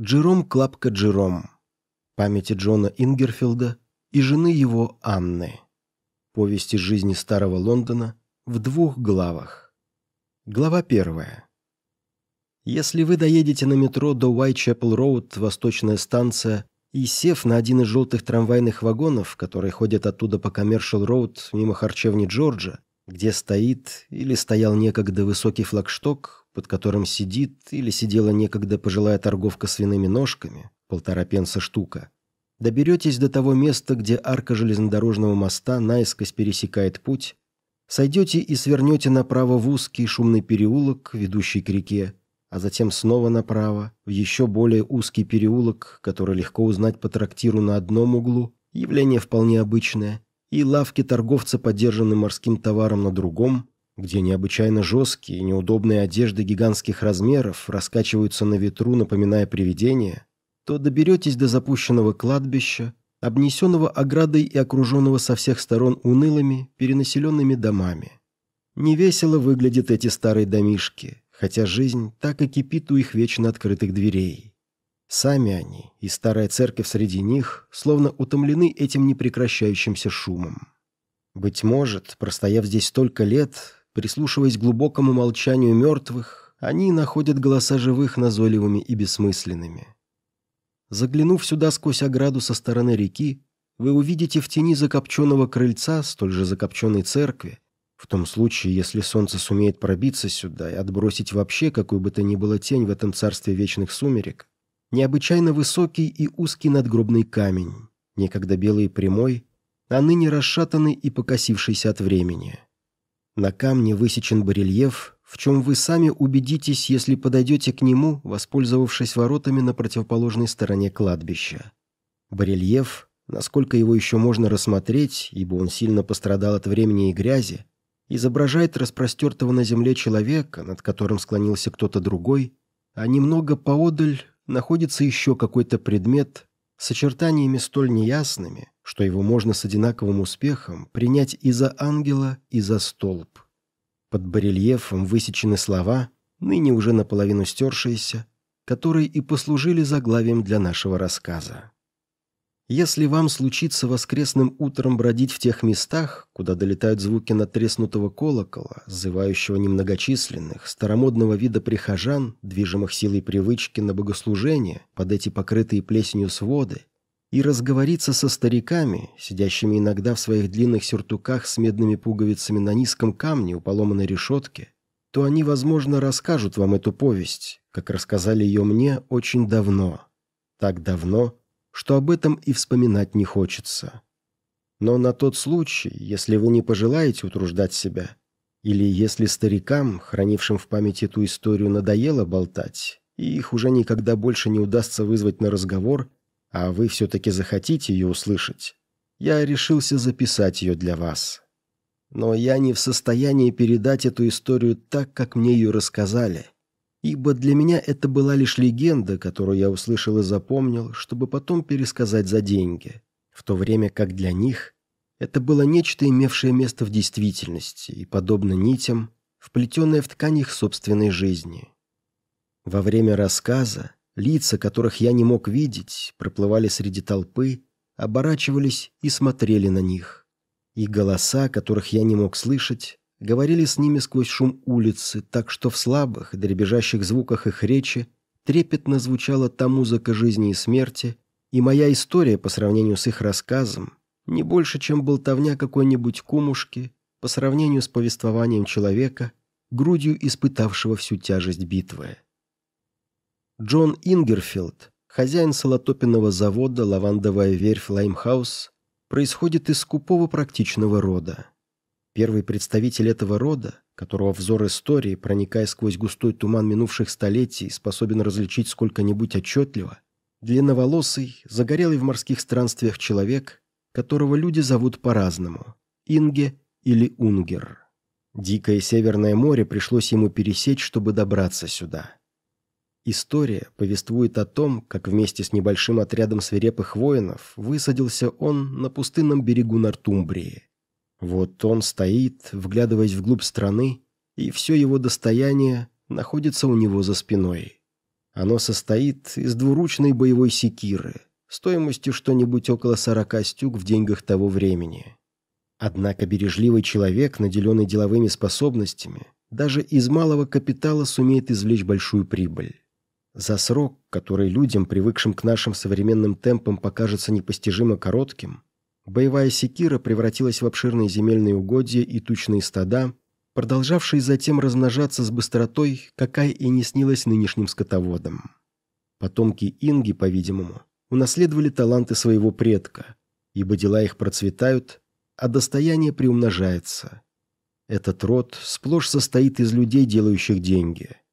Джером Клапка Джером. Памяти Джона Ингерфилда и жены его Анны. Повесть из жизни старого Лондона в двух главах. Глава первая. Если вы доедете на метро до Уайтчепл-Роуд, восточная станция, и сев на один из желтых трамвайных вагонов, которые ходят оттуда по Коммершал-Роуд мимо харчевни Джорджа, где стоит или стоял некогда высокий флагшток, под которым сидит или сидела некогда пожилая торговка свиными ножками, полтора пенса штука, доберетесь до того места, где арка железнодорожного моста наискось пересекает путь, сойдете и свернете направо в узкий шумный переулок, ведущий к реке, а затем снова направо, в еще более узкий переулок, который легко узнать по трактиру на одном углу, явление вполне обычное, и лавки торговца подержанным морским товаром на другом, где необычайно жесткие и неудобные одежды гигантских размеров раскачиваются на ветру, напоминая привидения, то доберетесь до запущенного кладбища, обнесенного оградой и окруженного со всех сторон унылыми, перенаселенными домами. Невесело выглядят эти старые домишки, хотя жизнь так и кипит у их вечно открытых дверей. Сами они и старая церковь среди них словно утомлены этим непрекращающимся шумом. Быть может, простояв здесь столько лет, прислушиваясь к глубокому молчанию мертвых, они находят голоса живых назойливыми и бессмысленными. Заглянув сюда сквозь ограду со стороны реки, вы увидите в тени закопченного крыльца, столь же закопченной церкви, в том случае, если солнце сумеет пробиться сюда и отбросить вообще какую бы то ни было тень в этом царстве вечных сумерек, необычайно высокий и узкий надгробный камень, некогда белый и прямой, а ныне расшатанный и покосившийся от времени. На камне высечен барельеф, в чем вы сами убедитесь, если подойдете к нему, воспользовавшись воротами на противоположной стороне кладбища. Барельеф, насколько его еще можно рассмотреть, ибо он сильно пострадал от времени и грязи, изображает распростертого на земле человека, над которым склонился кто-то другой, а немного поодаль находится еще какой-то предмет с очертаниями столь неясными, что его можно с одинаковым успехом принять и за ангела, и за столб. Под барельефом высечены слова, ныне уже наполовину стершиеся, которые и послужили заглавием для нашего рассказа. Если вам случится воскресным утром бродить в тех местах, куда долетают звуки натреснутого колокола, зывающего немногочисленных, старомодного вида прихожан, движимых силой привычки на богослужение, под эти покрытые плесенью своды, и разговориться со стариками, сидящими иногда в своих длинных сюртуках с медными пуговицами на низком камне у поломанной решетки, то они, возможно, расскажут вам эту повесть, как рассказали ее мне очень давно. Так давно, что об этом и вспоминать не хочется. Но на тот случай, если вы не пожелаете утруждать себя, или если старикам, хранившим в памяти эту историю, надоело болтать, и их уже никогда больше не удастся вызвать на разговор, а вы все-таки захотите ее услышать, я решился записать ее для вас. Но я не в состоянии передать эту историю так, как мне ее рассказали ибо для меня это была лишь легенда, которую я услышал и запомнил, чтобы потом пересказать за деньги, в то время как для них это было нечто, имевшее место в действительности и, подобно нитям, вплетенное в ткань их собственной жизни. Во время рассказа лица, которых я не мог видеть, проплывали среди толпы, оборачивались и смотрели на них. И голоса, которых я не мог слышать, говорили с ними сквозь шум улицы, так что в слабых, дребезжащих звуках их речи трепетно звучала та музыка жизни и смерти, и моя история по сравнению с их рассказом не больше, чем болтовня какой-нибудь кумушки по сравнению с повествованием человека, грудью испытавшего всю тяжесть битвы. Джон Ингерфилд, хозяин салотопенного завода «Лавандовая верфь Лаймхаус», происходит из скупого практичного рода. Первый представитель этого рода, которого взор истории, проникая сквозь густой туман минувших столетий, способен различить сколько-нибудь отчетливо, длинноволосый, загорелый в морских странствиях человек, которого люди зовут по-разному – Инге или Унгер. Дикое Северное море пришлось ему пересечь, чтобы добраться сюда. История повествует о том, как вместе с небольшим отрядом свирепых воинов высадился он на пустынном берегу Нортумбрии. Вот он стоит, вглядываясь вглубь страны, и все его достояние находится у него за спиной. Оно состоит из двуручной боевой секиры, стоимостью что-нибудь около сорока стюк в деньгах того времени. Однако бережливый человек, наделенный деловыми способностями, даже из малого капитала сумеет извлечь большую прибыль. За срок, который людям, привыкшим к нашим современным темпам, покажется непостижимо коротким, боевая секира превратилась в обширные земельные угодья и тучные стада, продолжавшие затем размножаться с быстротой, какая и не снилась нынешним скотоводам. Потомки Инги, по-видимому, унаследовали таланты своего предка, ибо дела их процветают, а достояние приумножается. Этот род сплошь состоит из людей, делающих деньги –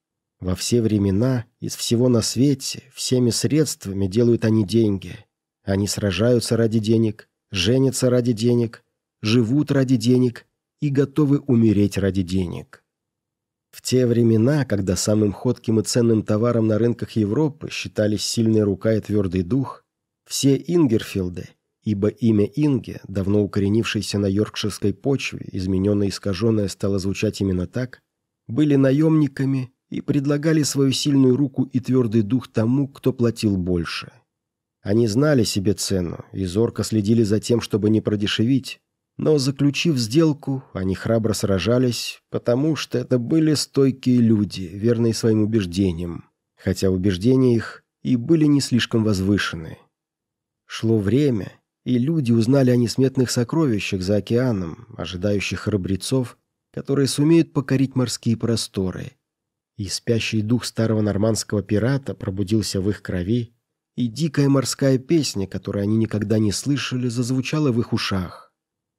во все времена, из всего на свете, всеми средствами делают они деньги. Они сражаются ради денег, женятся ради денег, живут ради денег и готовы умереть ради денег. В те времена, когда самым ходким и ценным товаром на рынках Европы считались сильная рука и твердый дух, все Ингерфилды, ибо имя Инге, давно укоренившееся на йоркширской почве, измененное и искаженное стало звучать именно так, были наемниками и предлагали свою сильную руку и твердый дух тому, кто платил больше. Они знали себе цену и зорко следили за тем, чтобы не продешевить, но, заключив сделку, они храбро сражались, потому что это были стойкие люди, верные своим убеждениям, хотя убеждения их и были не слишком возвышены. Шло время, и люди узнали о несметных сокровищах за океаном, ожидающих храбрецов, которые сумеют покорить морские просторы – и спящий дух старого нормандского пирата пробудился в их крови, и дикая морская песня, которую они никогда не слышали, зазвучала в их ушах.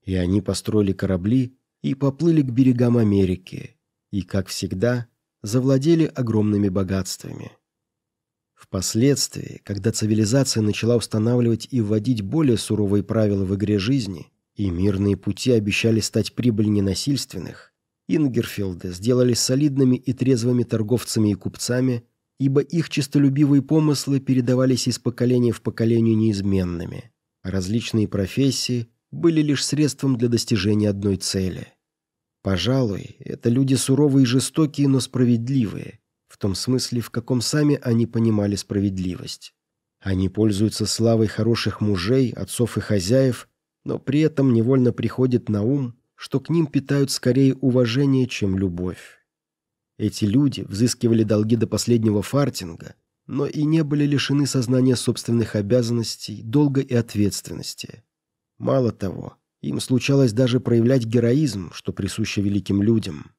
И они построили корабли и поплыли к берегам Америки, и, как всегда, завладели огромными богатствами. Впоследствии, когда цивилизация начала устанавливать и вводить более суровые правила в игре жизни, и мирные пути обещали стать прибыль ненасильственных, Ингерфилды сделались солидными и трезвыми торговцами и купцами, ибо их честолюбивые помыслы передавались из поколения в поколение неизменными, а различные профессии были лишь средством для достижения одной цели. Пожалуй, это люди суровые и жестокие, но справедливые, в том смысле, в каком сами они понимали справедливость. Они пользуются славой хороших мужей, отцов и хозяев, но при этом невольно приходит на ум, что к ним питают скорее уважение, чем любовь. Эти люди взыскивали долги до последнего фартинга, но и не были лишены сознания собственных обязанностей, долга и ответственности. Мало того, им случалось даже проявлять героизм, что присуще великим людям.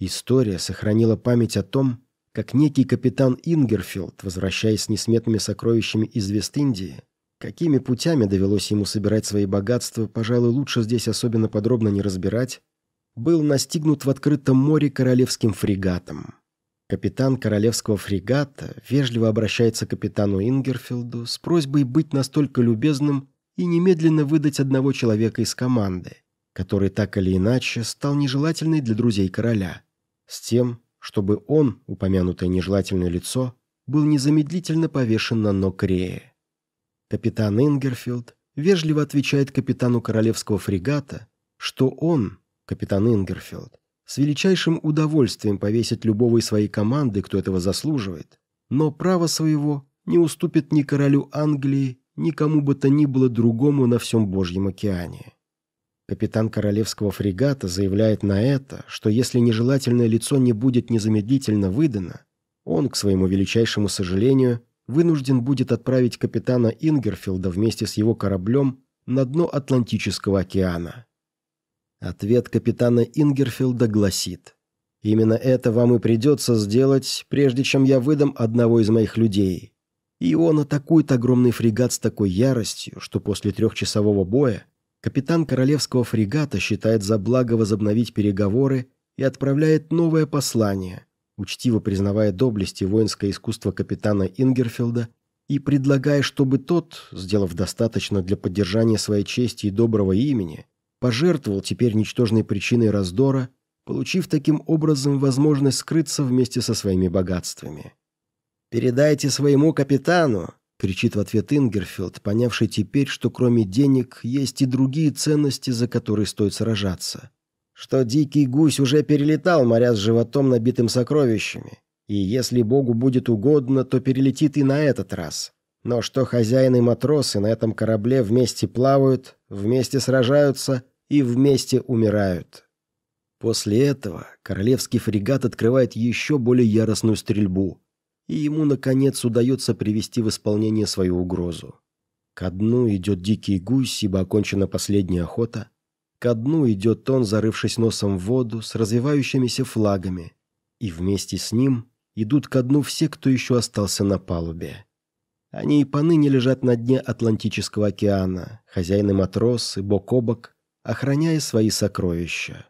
История сохранила память о том, как некий капитан Ингерфилд, возвращаясь с несметными сокровищами из Вест-Индии, Какими путями довелось ему собирать свои богатства, пожалуй, лучше здесь особенно подробно не разбирать, был настигнут в открытом море королевским фрегатом. Капитан королевского фрегата вежливо обращается к капитану Ингерфилду с просьбой быть настолько любезным и немедленно выдать одного человека из команды, который так или иначе стал нежелательной для друзей короля, с тем, чтобы он, упомянутое нежелательное лицо, был незамедлительно повешен на ног Рея. Капитан Ингерфилд вежливо отвечает капитану королевского фрегата, что он, капитан Ингерфилд, с величайшим удовольствием повесит любого из своей команды, кто этого заслуживает, но право своего не уступит ни королю Англии, ни кому бы то ни было другому на всем Божьем океане. Капитан королевского фрегата заявляет на это, что если нежелательное лицо не будет незамедлительно выдано, он, к своему величайшему сожалению, вынужден будет отправить капитана Ингерфилда вместе с его кораблем на дно Атлантического океана. Ответ капитана Ингерфилда гласит «Именно это вам и придется сделать, прежде чем я выдам одного из моих людей». И он атакует огромный фрегат с такой яростью, что после трехчасового боя капитан королевского фрегата считает за благо возобновить переговоры и отправляет новое послание – учтиво признавая доблесть и воинское искусство капитана Ингерфилда и предлагая, чтобы тот, сделав достаточно для поддержания своей чести и доброго имени, пожертвовал теперь ничтожной причиной раздора, получив таким образом возможность скрыться вместе со своими богатствами. «Передайте своему капитану», — кричит в ответ Ингерфилд, понявший теперь, что кроме денег есть и другие ценности, за которые стоит сражаться что дикий гусь уже перелетал моря с животом, набитым сокровищами, И если Богу будет угодно, то перелетит и на этот раз. Но что хозяин и матросы на этом корабле вместе плавают, вместе сражаются и вместе умирают. После этого королевский фрегат открывает еще более яростную стрельбу, и ему, наконец, удается привести в исполнение свою угрозу. Ко дну идет дикий гусь, ибо окончена последняя охота. Ко дну идет он, зарывшись носом в воду, с развивающимися флагами. И вместе с ним идут ко дну все, кто еще остался на палубе. Они и поныне лежат на дне Атлантического океана, хозяин и матросы, бок о бок, охраняя свои сокровища.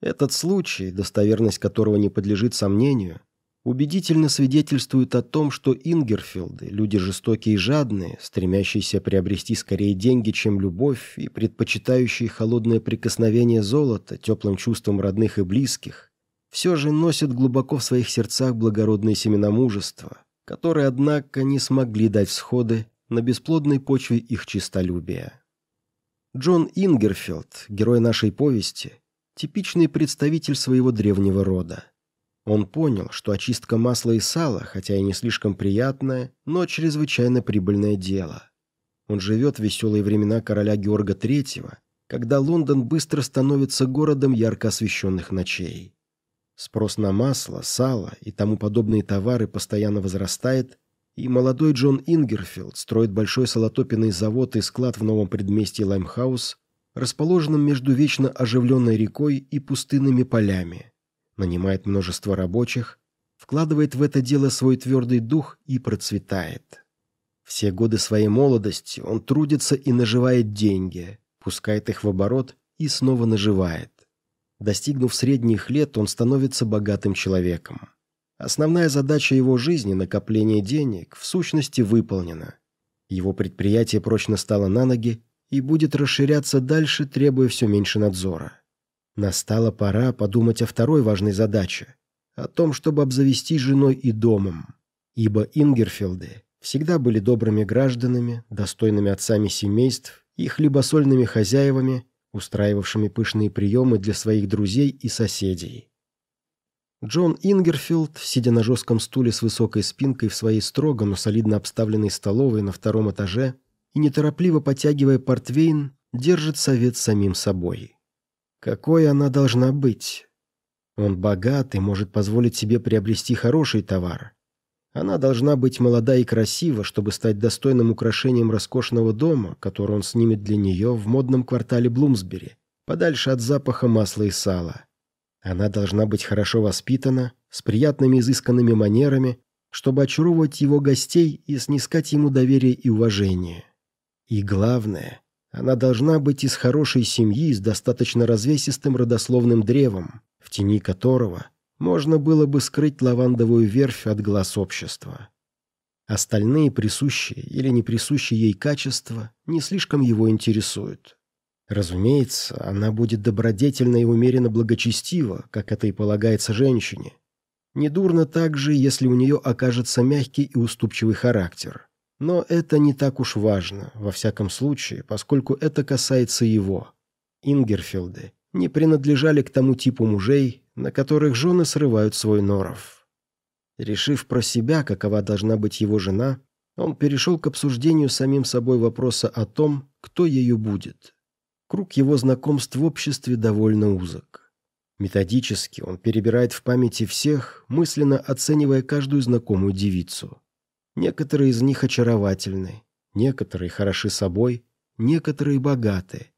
Этот случай, достоверность которого не подлежит сомнению, убедительно свидетельствует о том, что Ингерфилды – люди жестокие и жадные, стремящиеся приобрести скорее деньги, чем любовь, и предпочитающие холодное прикосновение золота теплым чувством родных и близких, все же носят глубоко в своих сердцах благородные семена мужества – которые, однако, не смогли дать всходы на бесплодной почве их чистолюбия. Джон Ингерфилд, герой нашей повести, типичный представитель своего древнего рода. Он понял, что очистка масла и сала, хотя и не слишком приятное, но чрезвычайно прибыльное дело. Он живет в веселые времена короля Георга III, когда Лондон быстро становится городом ярко освещенных ночей. Спрос на масло, сало и тому подобные товары постоянно возрастает, и молодой Джон Ингерфилд строит большой салотопенный завод и склад в новом предместье Лаймхаус, расположенном между вечно оживленной рекой и пустынными полями. Нанимает множество рабочих, вкладывает в это дело свой твердый дух и процветает. Все годы своей молодости он трудится и наживает деньги, пускает их в оборот и снова наживает. Достигнув средних лет, он становится богатым человеком. Основная задача его жизни – накопление денег – в сущности выполнена. Его предприятие прочно стало на ноги и будет расширяться дальше, требуя все меньше надзора. Настала пора подумать о второй важной задаче – о том, чтобы обзавестись женой и домом. Ибо Ингерфилды всегда были добрыми гражданами, достойными отцами семейств и хлебосольными хозяевами, устраивавшими пышные приемы для своих друзей и соседей. Джон Ингерфилд, сидя на жестком стуле с высокой спинкой в своей строго, но солидно обставленной столовой на втором этаже и неторопливо потягивая портвейн, держит совет самим собой. Какой она должна быть? Он богат и может позволить себе приобрести хороший товар, она должна быть молода и красива, чтобы стать достойным украшением роскошного дома, который он снимет для нее в модном квартале Блумсбери, подальше от запаха масла и сала. Она должна быть хорошо воспитана, с приятными изысканными манерами, чтобы очаровывать его гостей и снискать ему доверие и уважение. И главное, она должна быть из хорошей семьи с достаточно развесистым родословным древом, в тени которого – можно было бы скрыть лавандовую верфь от глаз общества. Остальные присущие или не присущие ей качества не слишком его интересуют. Разумеется, она будет добродетельна и умеренно благочестива, как это и полагается женщине. Недурно также, если у нее окажется мягкий и уступчивый характер. Но это не так уж важно, во всяком случае, поскольку это касается его. Ингерфилды не принадлежали к тому типу мужей, на которых жены срывают свой норов. Решив про себя, какова должна быть его жена, он перешел к обсуждению самим собой вопроса о том, кто ею будет. Круг его знакомств в обществе довольно узок. Методически он перебирает в памяти всех, мысленно оценивая каждую знакомую девицу. Некоторые из них очаровательны, некоторые хороши собой, некоторые богаты,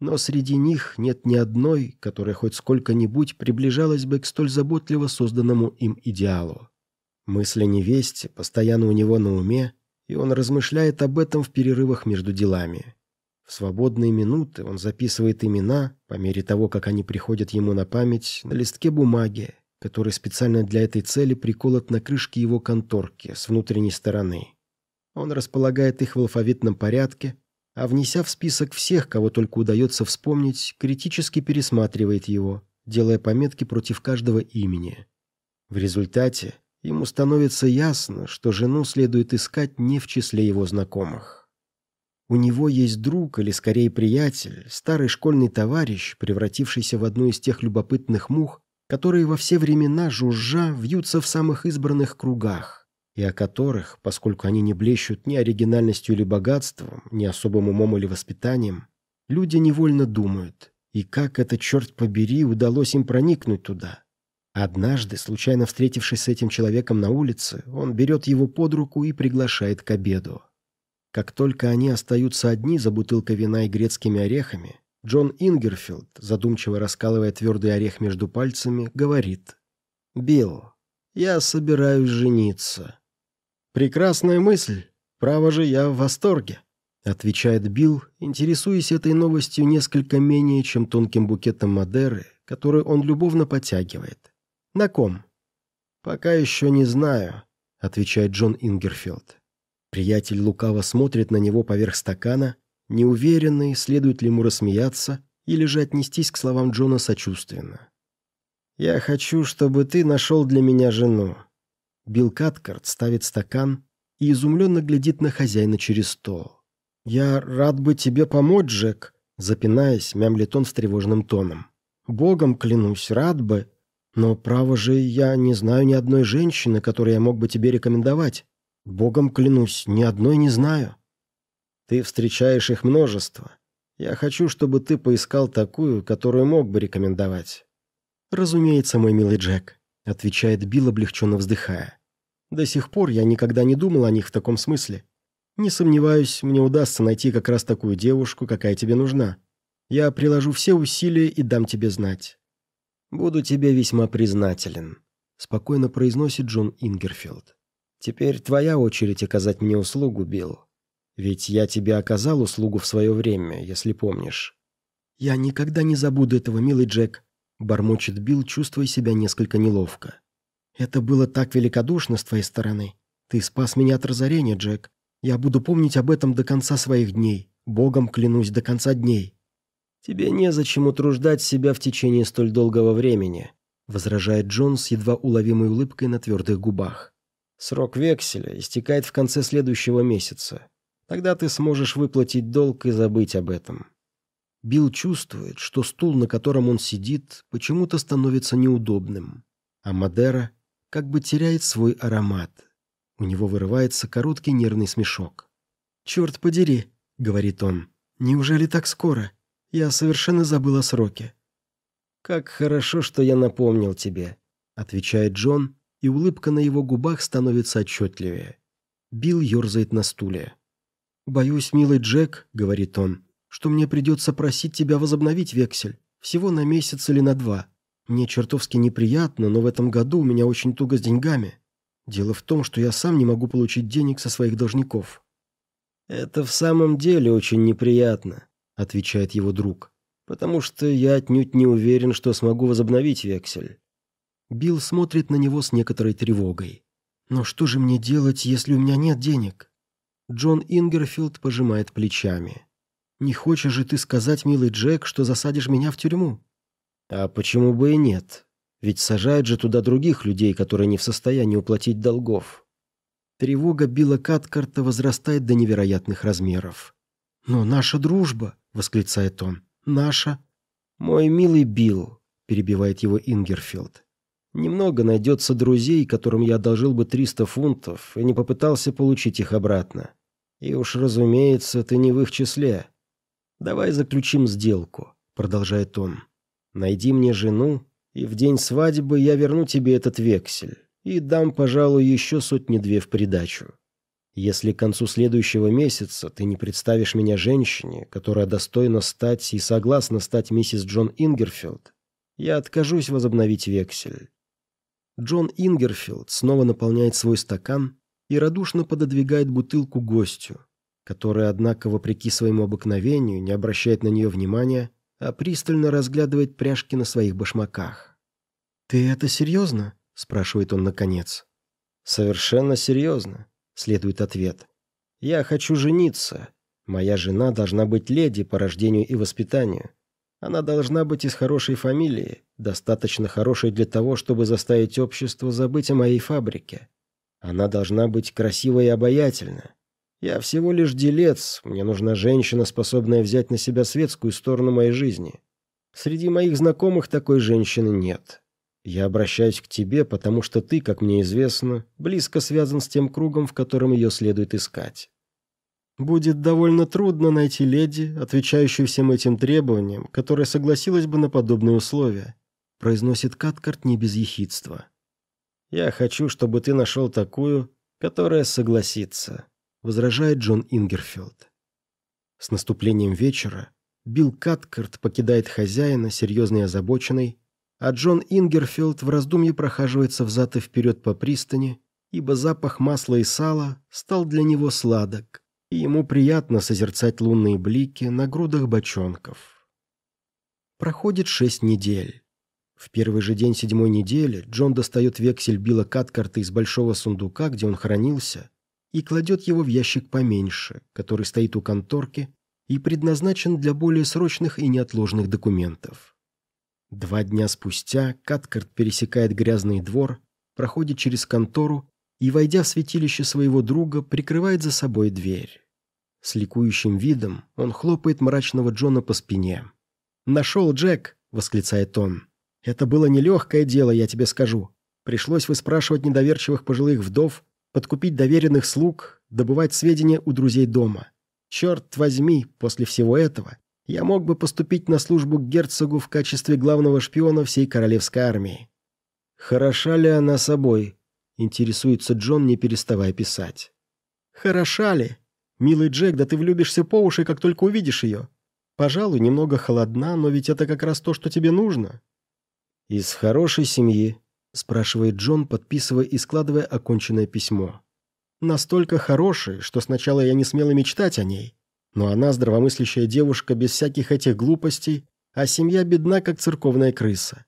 но среди них нет ни одной, которая хоть сколько-нибудь приближалась бы к столь заботливо созданному им идеалу. Мысли невесте постоянно у него на уме, и он размышляет об этом в перерывах между делами. В свободные минуты он записывает имена, по мере того, как они приходят ему на память, на листке бумаги, который специально для этой цели приколот на крышке его конторки с внутренней стороны. Он располагает их в алфавитном порядке, а внеся в список всех, кого только удается вспомнить, критически пересматривает его, делая пометки против каждого имени. В результате ему становится ясно, что жену следует искать не в числе его знакомых. У него есть друг, или скорее приятель, старый школьный товарищ, превратившийся в одну из тех любопытных мух, которые во все времена жужжа вьются в самых избранных кругах, и о которых, поскольку они не блещут ни оригинальностью или богатством, ни особым умом или воспитанием, люди невольно думают, и как это, черт побери, удалось им проникнуть туда. Однажды, случайно встретившись с этим человеком на улице, он берет его под руку и приглашает к обеду. Как только они остаются одни за бутылкой вина и грецкими орехами, Джон Ингерфилд, задумчиво раскалывая твердый орех между пальцами, говорит «Билл, я собираюсь жениться». «Прекрасная мысль. Право же, я в восторге», — отвечает Билл, интересуясь этой новостью несколько менее, чем тонким букетом Мадеры, который он любовно подтягивает. «На ком?» «Пока еще не знаю», — отвечает Джон Ингерфилд. Приятель лукаво смотрит на него поверх стакана, неуверенный, следует ли ему рассмеяться или же отнестись к словам Джона сочувственно. «Я хочу, чтобы ты нашел для меня жену». Билл Каткарт ставит стакан и изумленно глядит на хозяина через стол. «Я рад бы тебе помочь, Джек», запинаясь, мямлит он встревоженным тоном. «Богом клянусь, рад бы, но, право же, я не знаю ни одной женщины, которую я мог бы тебе рекомендовать. Богом клянусь, ни одной не знаю. Ты встречаешь их множество. Я хочу, чтобы ты поискал такую, которую мог бы рекомендовать. Разумеется, мой милый Джек, отвечает Билл, облегченно вздыхая. До сих пор я никогда не думал о них в таком смысле. Не сомневаюсь, мне удастся найти как раз такую девушку, какая тебе нужна. Я приложу все усилия и дам тебе знать. Буду тебе весьма признателен, спокойно произносит Джон Ингерфилд. Теперь твоя очередь оказать мне услугу, Билл. Ведь я тебе оказал услугу в свое время, если помнишь». «Я никогда не забуду этого, милый Джек», — бормочет Билл, чувствуя себя несколько неловко. «Это было так великодушно с твоей стороны. Ты спас меня от разорения, Джек. Я буду помнить об этом до конца своих дней. Богом клянусь, до конца дней». «Тебе незачем утруждать себя в течение столь долгого времени», — возражает Джон с едва уловимой улыбкой на твердых губах. Срок векселя истекает в конце следующего месяца. Тогда ты сможешь выплатить долг и забыть об этом. Билл чувствует, что стул, на котором он сидит, почему-то становится неудобным, а Мадера как бы теряет свой аромат. У него вырывается короткий нервный смешок. «Черт подери», — говорит он, — «неужели так скоро? Я совершенно забыл о сроке». «Как хорошо, что я напомнил тебе», — отвечает Джон, и улыбка на его губах становится отчетливее. Билл ерзает на стуле. «Боюсь, милый Джек», — говорит он, — «что мне придется просить тебя возобновить вексель. Всего на месяц или на два. Мне чертовски неприятно, но в этом году у меня очень туго с деньгами. Дело в том, что я сам не могу получить денег со своих должников». «Это в самом деле очень неприятно», — отвечает его друг, «потому что я отнюдь не уверен, что смогу возобновить вексель. Билл смотрит на него с некоторой тревогой. «Но что же мне делать, если у меня нет денег?» Джон Ингерфилд пожимает плечами. «Не хочешь же ты сказать, милый Джек, что засадишь меня в тюрьму?» «А почему бы и нет? Ведь сажают же туда других людей, которые не в состоянии уплатить долгов». Тревога Билла Каткарта возрастает до невероятных размеров. «Но наша дружба!» — восклицает он. «Наша...» «Мой милый Билл», — перебивает его Ингерфилд. Немного найдется друзей, которым я одолжил бы 300 фунтов, и не попытался получить их обратно. И уж, разумеется, ты не в их числе. Давай заключим сделку, продолжает он. Найди мне жену, и в день свадьбы я верну тебе этот вексель и дам, пожалуй, еще сотни-две в придачу. Если к концу следующего месяца ты не представишь меня женщине, которая достойна стать и согласна стать миссис Джон Ингерфилд, я откажусь возобновить вексель. Джон Ингерфилд снова наполняет свой стакан и радушно пододвигает бутылку гостю, который, однако, вопреки своему обыкновению, не обращает на нее внимания, а пристально разглядывает пряжки на своих башмаках. «Ты это серьезно?» – спрашивает он наконец. «Совершенно серьезно», – следует ответ. «Я хочу жениться. Моя жена должна быть леди по рождению и воспитанию. Она должна быть из хорошей фамилии, достаточно хорошей для того, чтобы заставить общество забыть о моей фабрике. Она должна быть красивой и обаятельна. Я всего лишь делец, мне нужна женщина, способная взять на себя светскую сторону моей жизни. Среди моих знакомых такой женщины нет. Я обращаюсь к тебе, потому что ты, как мне известно, близко связан с тем кругом, в котором ее следует искать. Будет довольно трудно найти леди, отвечающую всем этим требованиям, которая согласилась бы на подобные условия, произносит Каткарт не без ехидства. Я хочу, чтобы ты нашел такую, которая согласится, возражает Джон Ингерфилд. С наступлением вечера Билл Каткарт покидает хозяина, серьезный и озабоченный, а Джон Ингерфилд в раздумье прохаживается взад и вперед по пристани, ибо запах масла и сала стал для него сладок, и ему приятно созерцать лунные блики на грудах бочонков. Проходит шесть недель. В первый же день седьмой недели Джон достает вексель Билла Каткарта из большого сундука, где он хранился, и кладет его в ящик поменьше, который стоит у конторки и предназначен для более срочных и неотложных документов. Два дня спустя Каткарт пересекает грязный двор, проходит через контору и, войдя в святилище своего друга, прикрывает за собой дверь. С ликующим видом он хлопает мрачного Джона по спине. «Нашел, Джек!» — восклицает он. «Это было нелегкое дело, я тебе скажу. Пришлось выспрашивать недоверчивых пожилых вдов, подкупить доверенных слуг, добывать сведения у друзей дома. Черт возьми, после всего этого я мог бы поступить на службу к герцогу в качестве главного шпиона всей королевской армии. Хороша ли она собой? Интересуется Джон, не переставая писать. «Хороша ли? Милый Джек, да ты влюбишься по уши, как только увидишь ее. Пожалуй, немного холодна, но ведь это как раз то, что тебе нужно». «Из хорошей семьи?» – спрашивает Джон, подписывая и складывая оконченное письмо. «Настолько хорошей, что сначала я не смел и мечтать о ней. Но она здравомыслящая девушка без всяких этих глупостей, а семья бедна, как церковная крыса.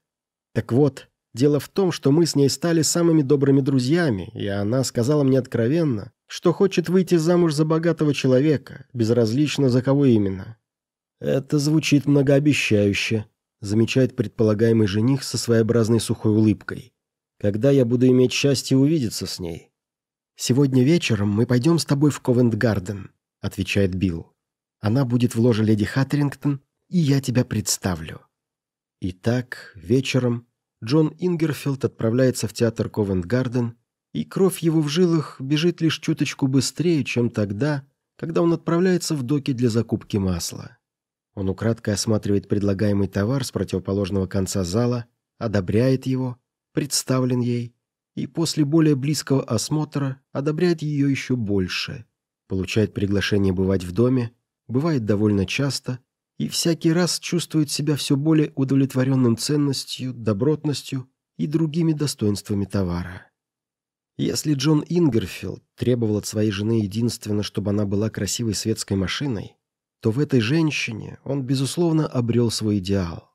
Так вот, Дело в том, что мы с ней стали самыми добрыми друзьями, и она сказала мне откровенно, что хочет выйти замуж за богатого человека, безразлично за кого именно. Это звучит многообещающе, замечает предполагаемый жених со своеобразной сухой улыбкой. Когда я буду иметь счастье увидеться с ней? Сегодня вечером мы пойдем с тобой в Ковент-Гарден, отвечает Билл. Она будет в ложе леди Хаттерингтон, и я тебя представлю. Итак, вечером Джон Ингерфилд отправляется в театр Ковент-Гарден, и кровь его в жилах бежит лишь чуточку быстрее, чем тогда, когда он отправляется в доки для закупки масла. Он украдкой осматривает предлагаемый товар с противоположного конца зала, одобряет его, представлен ей, и после более близкого осмотра одобряет ее еще больше, получает приглашение бывать в доме, бывает довольно часто – и всякий раз чувствует себя все более удовлетворенным ценностью, добротностью и другими достоинствами товара. Если Джон Ингерфилд требовал от своей жены единственно, чтобы она была красивой светской машиной, то в этой женщине он, безусловно, обрел свой идеал.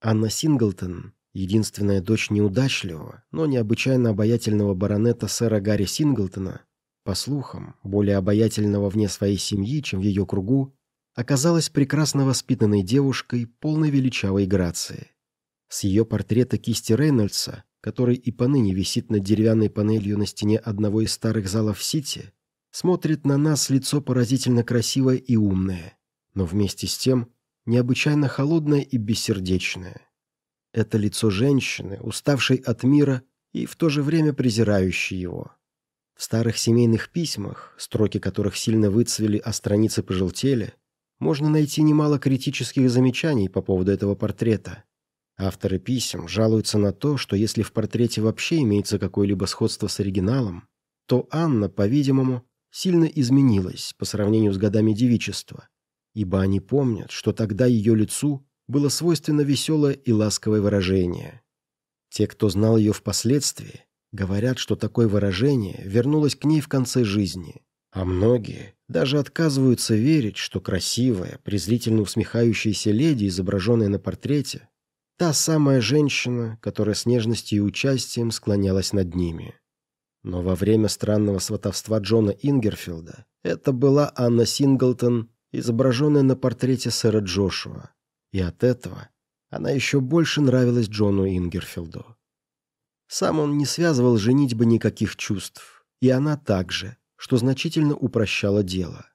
Анна Синглтон, единственная дочь неудачливого, но необычайно обаятельного баронета сэра Гарри Синглтона, по слухам, более обаятельного вне своей семьи, чем в ее кругу, оказалась прекрасно воспитанной девушкой полной величавой грации. С ее портрета кисти Рейнольдса, который и поныне висит над деревянной панелью на стене одного из старых залов Сити, смотрит на нас лицо поразительно красивое и умное, но вместе с тем необычайно холодное и бессердечное. Это лицо женщины, уставшей от мира и в то же время презирающей его. В старых семейных письмах, строки которых сильно выцвели, а страницы пожелтели, можно найти немало критических замечаний по поводу этого портрета. Авторы писем жалуются на то, что если в портрете вообще имеется какое-либо сходство с оригиналом, то Анна, по-видимому, сильно изменилась по сравнению с годами девичества, ибо они помнят, что тогда ее лицу было свойственно веселое и ласковое выражение. Те, кто знал ее впоследствии, говорят, что такое выражение вернулось к ней в конце жизни, а многие даже отказываются верить, что красивая, презрительно усмехающаяся леди, изображенная на портрете, та самая женщина, которая с нежностью и участием склонялась над ними. Но во время странного сватовства Джона Ингерфилда это была Анна Синглтон, изображенная на портрете сэра Джошуа. И от этого она еще больше нравилась Джону Ингерфилду. Сам он не связывал женитьбы никаких чувств, и она также – что значительно упрощало дело.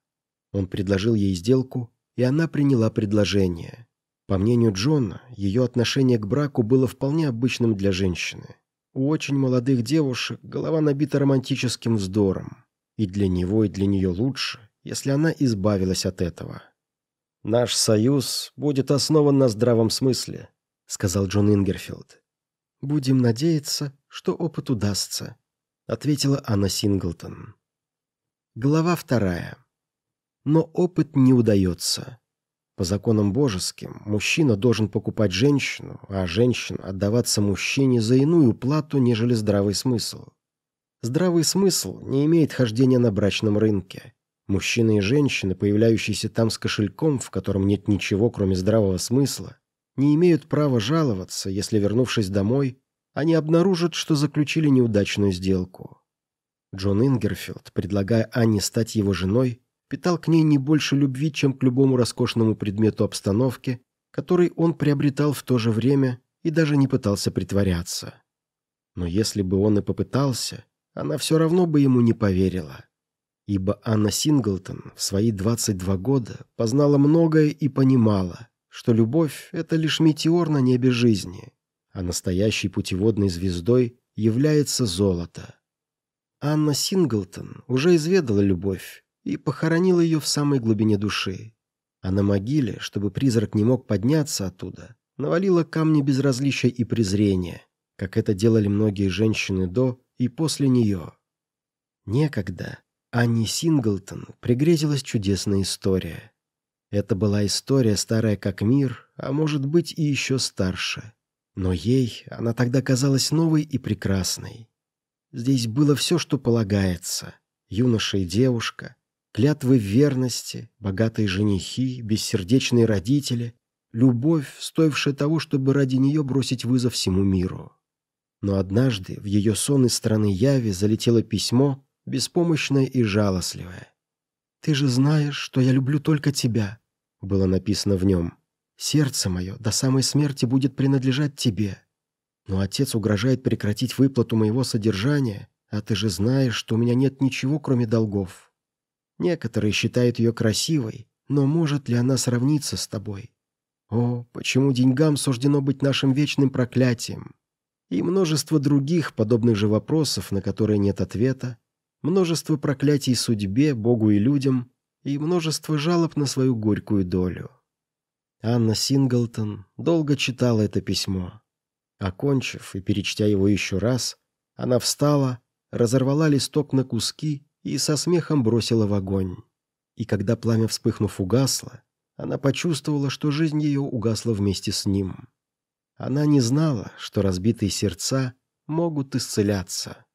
Он предложил ей сделку, и она приняла предложение. По мнению Джона, ее отношение к браку было вполне обычным для женщины. У очень молодых девушек голова набита романтическим вздором. И для него, и для нее лучше, если она избавилась от этого. «Наш союз будет основан на здравом смысле», — сказал Джон Ингерфилд. «Будем надеяться, что опыт удастся», — ответила Анна Синглтон. Глава вторая. Но опыт не удается. По законам божеским, мужчина должен покупать женщину, а женщина отдаваться мужчине за иную плату, нежели здравый смысл. Здравый смысл не имеет хождения на брачном рынке. Мужчины и женщины, появляющиеся там с кошельком, в котором нет ничего, кроме здравого смысла, не имеют права жаловаться, если, вернувшись домой, они обнаружат, что заключили неудачную сделку. Джон Ингерфилд, предлагая Анне стать его женой, питал к ней не больше любви, чем к любому роскошному предмету обстановки, который он приобретал в то же время и даже не пытался притворяться. Но если бы он и попытался, она все равно бы ему не поверила. Ибо Анна Синглтон в свои 22 года познала многое и понимала, что любовь — это лишь метеор на небе жизни, а настоящей путеводной звездой является золото. Анна Синглтон уже изведала любовь, и похоронил ее в самой глубине души. А на могиле, чтобы призрак не мог подняться оттуда, навалила камни безразличия и презрения, как это делали многие женщины до и после нее. Некогда Анне Синглтон пригрезилась чудесная история. Это была история старая как мир, а может быть и еще старше. Но ей она тогда казалась новой и прекрасной. Здесь было все, что полагается. Юноша и девушка, Клятвы верности, богатые женихи, бессердечные родители, любовь, стоившая того, чтобы ради нее бросить вызов всему миру. Но однажды в ее сон из страны Яви залетело письмо, беспомощное и жалостливое. «Ты же знаешь, что я люблю только тебя», — было написано в нем. «Сердце мое до самой смерти будет принадлежать тебе. Но отец угрожает прекратить выплату моего содержания, а ты же знаешь, что у меня нет ничего, кроме долгов». Некоторые считают ее красивой, но может ли она сравниться с тобой? О, почему деньгам суждено быть нашим вечным проклятием? И множество других подобных же вопросов, на которые нет ответа, множество проклятий судьбе, Богу и людям, и множество жалоб на свою горькую долю. Анна Синглтон долго читала это письмо. Окончив и перечтя его еще раз, она встала, разорвала листок на куски и со смехом бросила в огонь. И когда пламя, вспыхнув, угасло, она почувствовала, что жизнь ее угасла вместе с ним. Она не знала, что разбитые сердца могут исцеляться.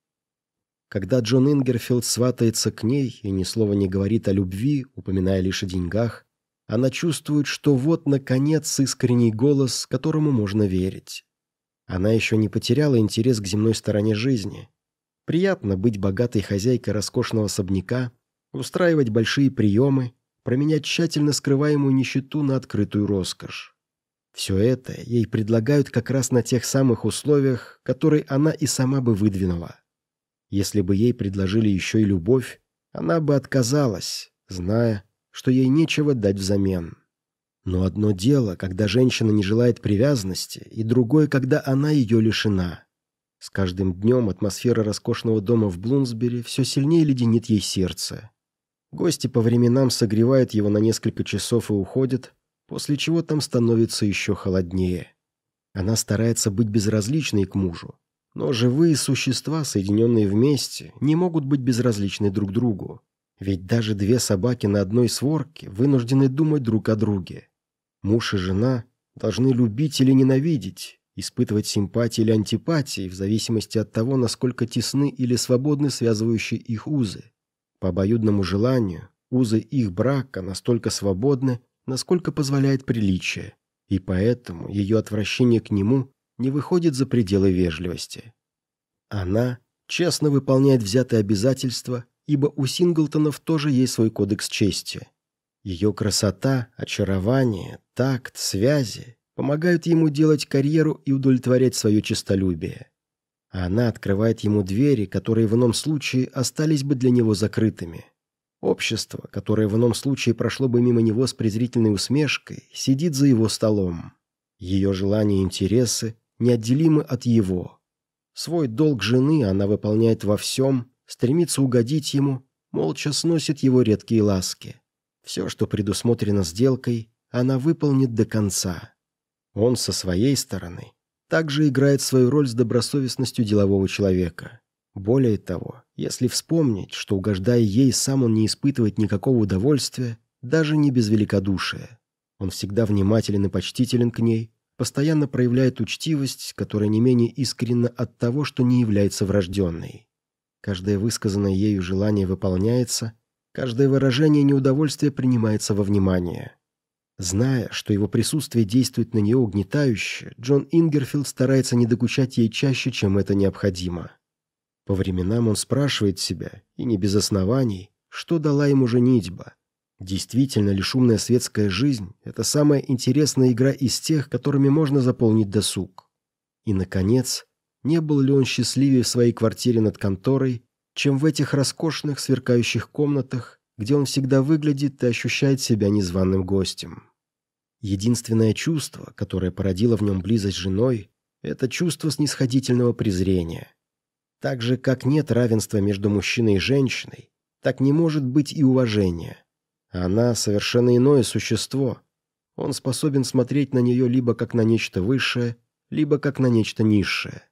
Когда Джон Ингерфилд сватается к ней и ни слова не говорит о любви, упоминая лишь о деньгах, она чувствует, что вот, наконец, искренний голос, которому можно верить. Она еще не потеряла интерес к земной стороне жизни, Приятно быть богатой хозяйкой роскошного особняка, устраивать большие приемы, променять тщательно скрываемую нищету на открытую роскошь. Все это ей предлагают как раз на тех самых условиях, которые она и сама бы выдвинула. Если бы ей предложили еще и любовь, она бы отказалась, зная, что ей нечего дать взамен. Но одно дело, когда женщина не желает привязанности, и другое, когда она ее лишена. С каждым днем атмосфера роскошного дома в Блумсбери все сильнее леденит ей сердце. Гости по временам согревают его на несколько часов и уходят, после чего там становится еще холоднее. Она старается быть безразличной к мужу, но живые существа, соединенные вместе, не могут быть безразличны друг другу. Ведь даже две собаки на одной сворке вынуждены думать друг о друге. Муж и жена должны любить или ненавидеть, испытывать симпатии или антипатии в зависимости от того, насколько тесны или свободны связывающие их узы. По обоюдному желанию, узы их брака настолько свободны, насколько позволяет приличие, и поэтому ее отвращение к нему не выходит за пределы вежливости. Она честно выполняет взятые обязательства, ибо у Синглтонов тоже есть свой кодекс чести. Ее красота, очарование, такт, связи помогают ему делать карьеру и удовлетворять свое честолюбие. Она открывает ему двери, которые в ином случае остались бы для него закрытыми. Общество, которое в ином случае прошло бы мимо него с презрительной усмешкой, сидит за его столом. Ее желания и интересы неотделимы от его. Свой долг жены она выполняет во всем, стремится угодить ему, молча сносит его редкие ласки. Все, что предусмотрено сделкой, она выполнит до конца. Он со своей стороны также играет свою роль с добросовестностью делового человека. Более того, если вспомнить, что угождая ей, сам он не испытывает никакого удовольствия, даже не без великодушия. Он всегда внимателен и почтителен к ней, постоянно проявляет учтивость, которая не менее искренна от того, что не является врожденной. Каждое высказанное ею желание выполняется, каждое выражение неудовольствия принимается во внимание. Зная, что его присутствие действует на нее угнетающе, Джон Ингерфилд старается не докучать ей чаще, чем это необходимо. По временам он спрашивает себя, и не без оснований, что дала ему женитьба. Действительно ли шумная светская жизнь – это самая интересная игра из тех, которыми можно заполнить досуг? И, наконец, не был ли он счастливее в своей квартире над конторой, чем в этих роскошных сверкающих комнатах, где он всегда выглядит и ощущает себя незваным гостем? Единственное чувство, которое породило в нем близость с женой, это чувство снисходительного презрения. Так же, как нет равенства между мужчиной и женщиной, так не может быть и уважения. Она совершенно иное существо. Он способен смотреть на нее либо как на нечто высшее, либо как на нечто низшее.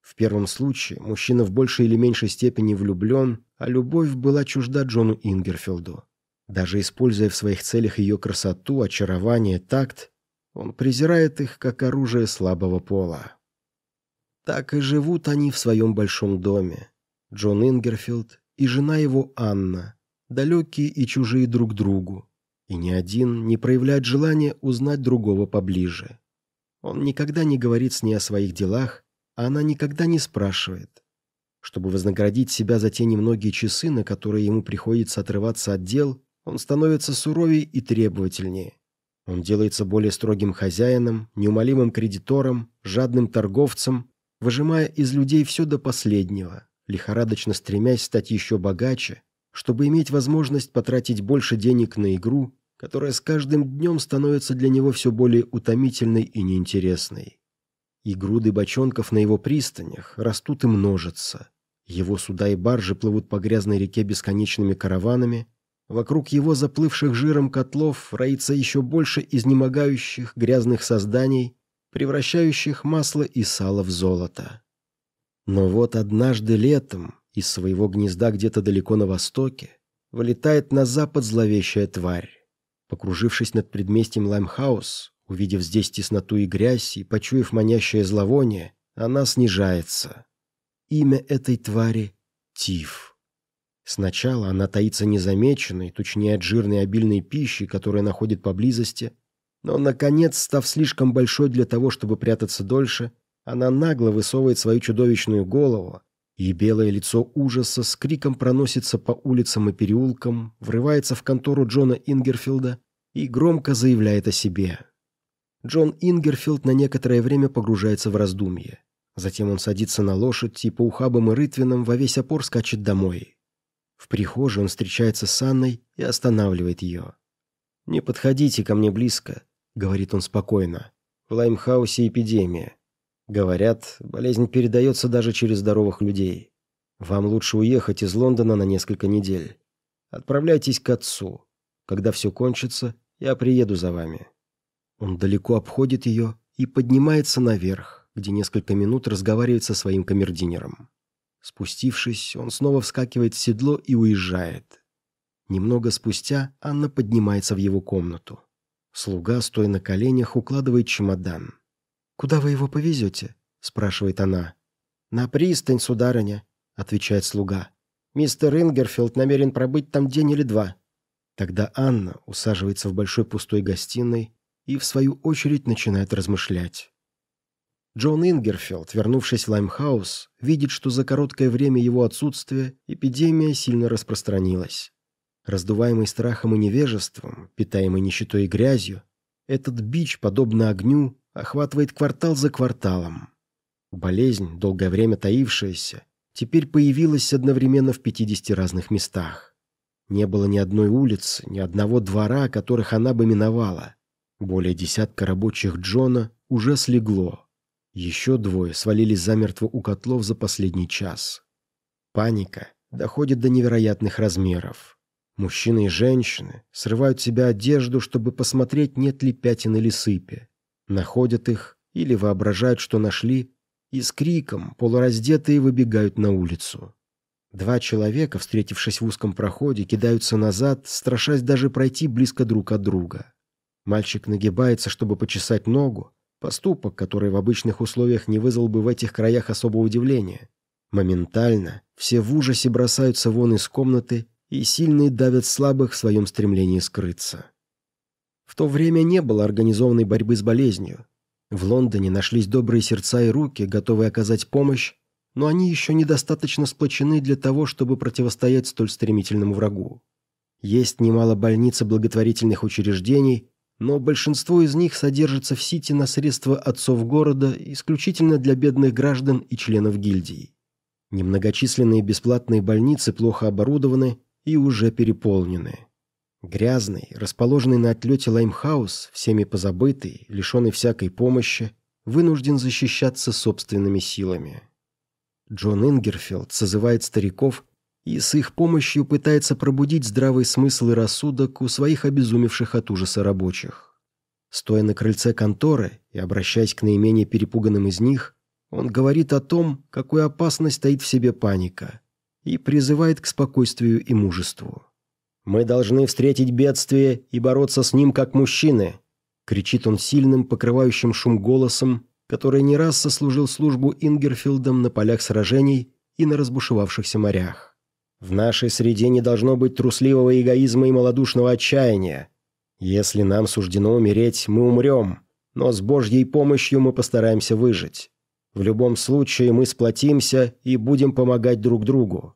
В первом случае мужчина в большей или меньшей степени влюблен, а любовь была чужда Джону Ингерфилду. Даже используя в своих целях ее красоту, очарование, такт, он презирает их как оружие слабого пола. Так и живут они в своем большом доме. Джон Ингерфилд и жена его Анна, далекие и чужие друг другу, и ни один не проявляет желания узнать другого поближе. Он никогда не говорит с ней о своих делах, а она никогда не спрашивает. Чтобы вознаградить себя за те немногие часы, на которые ему приходится отрываться от дел, он становится суровее и требовательнее. Он делается более строгим хозяином, неумолимым кредитором, жадным торговцем, выжимая из людей все до последнего, лихорадочно стремясь стать еще богаче, чтобы иметь возможность потратить больше денег на игру, которая с каждым днем становится для него все более утомительной и неинтересной. И груды бочонков на его пристанях растут и множатся. Его суда и баржи плывут по грязной реке бесконечными караванами, Вокруг его заплывших жиром котлов роится еще больше изнемогающих грязных созданий, превращающих масло и сало в золото. Но вот однажды летом из своего гнезда где-то далеко на востоке вылетает на запад зловещая тварь. Покружившись над предместьем Лаймхаус, увидев здесь тесноту и грязь и почуяв манящее зловоние, она снижается. Имя этой твари — Тиф. Сначала она таится незамеченной, тучнея от жирной обильной пищи, которую находит поблизости, но, наконец, став слишком большой для того, чтобы прятаться дольше, она нагло высовывает свою чудовищную голову, и белое лицо ужаса с криком проносится по улицам и переулкам, врывается в контору Джона Ингерфилда и громко заявляет о себе. Джон Ингерфилд на некоторое время погружается в раздумье. Затем он садится на лошадь и по ухабам и рытвинам во весь опор скачет домой. В прихожей он встречается с Анной и останавливает ее. «Не подходите ко мне близко», — говорит он спокойно. «В Лаймхаусе эпидемия. Говорят, болезнь передается даже через здоровых людей. Вам лучше уехать из Лондона на несколько недель. Отправляйтесь к отцу. Когда все кончится, я приеду за вами». Он далеко обходит ее и поднимается наверх, где несколько минут разговаривает со своим камердинером. Спустившись, он снова вскакивает в седло и уезжает. Немного спустя Анна поднимается в его комнату. Слуга, стоя на коленях, укладывает чемодан. «Куда вы его повезете?» – спрашивает она. «На пристань, сударыня», – отвечает слуга. «Мистер Ингерфилд намерен пробыть там день или два». Тогда Анна усаживается в большой пустой гостиной и, в свою очередь, начинает размышлять. Джон Ингерфилд, вернувшись в Лаймхаус, видит, что за короткое время его отсутствия эпидемия сильно распространилась. Раздуваемый страхом и невежеством, питаемый нищетой и грязью, этот бич, подобно огню, охватывает квартал за кварталом. Болезнь, долгое время таившаяся, теперь появилась одновременно в 50 разных местах. Не было ни одной улицы, ни одного двора, которых она бы миновала. Более десятка рабочих Джона уже слегло. Еще двое свалились замертво у котлов за последний час. Паника доходит до невероятных размеров. Мужчины и женщины срывают с себя одежду, чтобы посмотреть, нет ли пятен или сыпи. Находят их или воображают, что нашли, и с криком, полураздетые, выбегают на улицу. Два человека, встретившись в узком проходе, кидаются назад, страшась даже пройти близко друг от друга. Мальчик нагибается, чтобы почесать ногу, поступок, который в обычных условиях не вызвал бы в этих краях особого удивления. Моментально все в ужасе бросаются вон из комнаты, и сильные давят слабых в своем стремлении скрыться. В то время не было организованной борьбы с болезнью. В Лондоне нашлись добрые сердца и руки, готовые оказать помощь, но они еще недостаточно сплочены для того, чтобы противостоять столь стремительному врагу. Есть немало больниц и благотворительных учреждений, но большинство из них содержится в Сити на средства отцов города исключительно для бедных граждан и членов гильдии. Немногочисленные бесплатные больницы плохо оборудованы и уже переполнены. Грязный, расположенный на отлете Лаймхаус, всеми позабытый, лишенный всякой помощи, вынужден защищаться собственными силами. Джон Ингерфилд созывает стариков и с их помощью пытается пробудить здравый смысл и рассудок у своих обезумевших от ужаса рабочих. Стоя на крыльце конторы и обращаясь к наименее перепуганным из них, он говорит о том, какую опасность стоит в себе паника, и призывает к спокойствию и мужеству. «Мы должны встретить бедствие и бороться с ним как мужчины», кричит он сильным, покрывающим шум голосом, который не раз сослужил службу Ингерфилдом на полях сражений и на разбушевавшихся морях. В нашей среде не должно быть трусливого эгоизма и малодушного отчаяния. Если нам суждено умереть, мы умрем, но с Божьей помощью мы постараемся выжить. В любом случае мы сплотимся и будем помогать друг другу.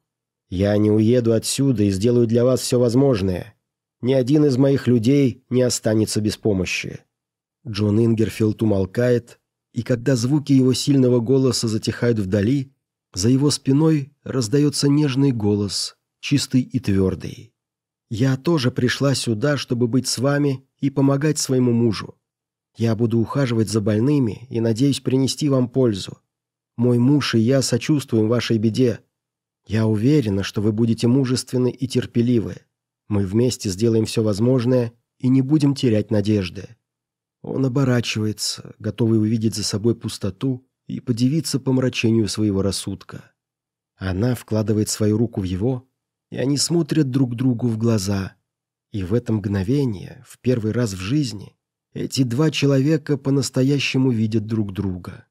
Я не уеду отсюда и сделаю для вас все возможное. Ни один из моих людей не останется без помощи». Джон Ингерфилд умолкает, и когда звуки его сильного голоса затихают вдали, за его спиной раздается нежный голос, чистый и твердый. «Я тоже пришла сюда, чтобы быть с вами и помогать своему мужу. Я буду ухаживать за больными и надеюсь принести вам пользу. Мой муж и я сочувствуем вашей беде. Я уверена, что вы будете мужественны и терпеливы. Мы вместе сделаем все возможное и не будем терять надежды». Он оборачивается, готовый увидеть за собой пустоту и подивиться помрачению своего рассудка. Она вкладывает свою руку в его, и они смотрят друг другу в глаза. И в это мгновение, в первый раз в жизни, эти два человека по-настоящему видят друг друга.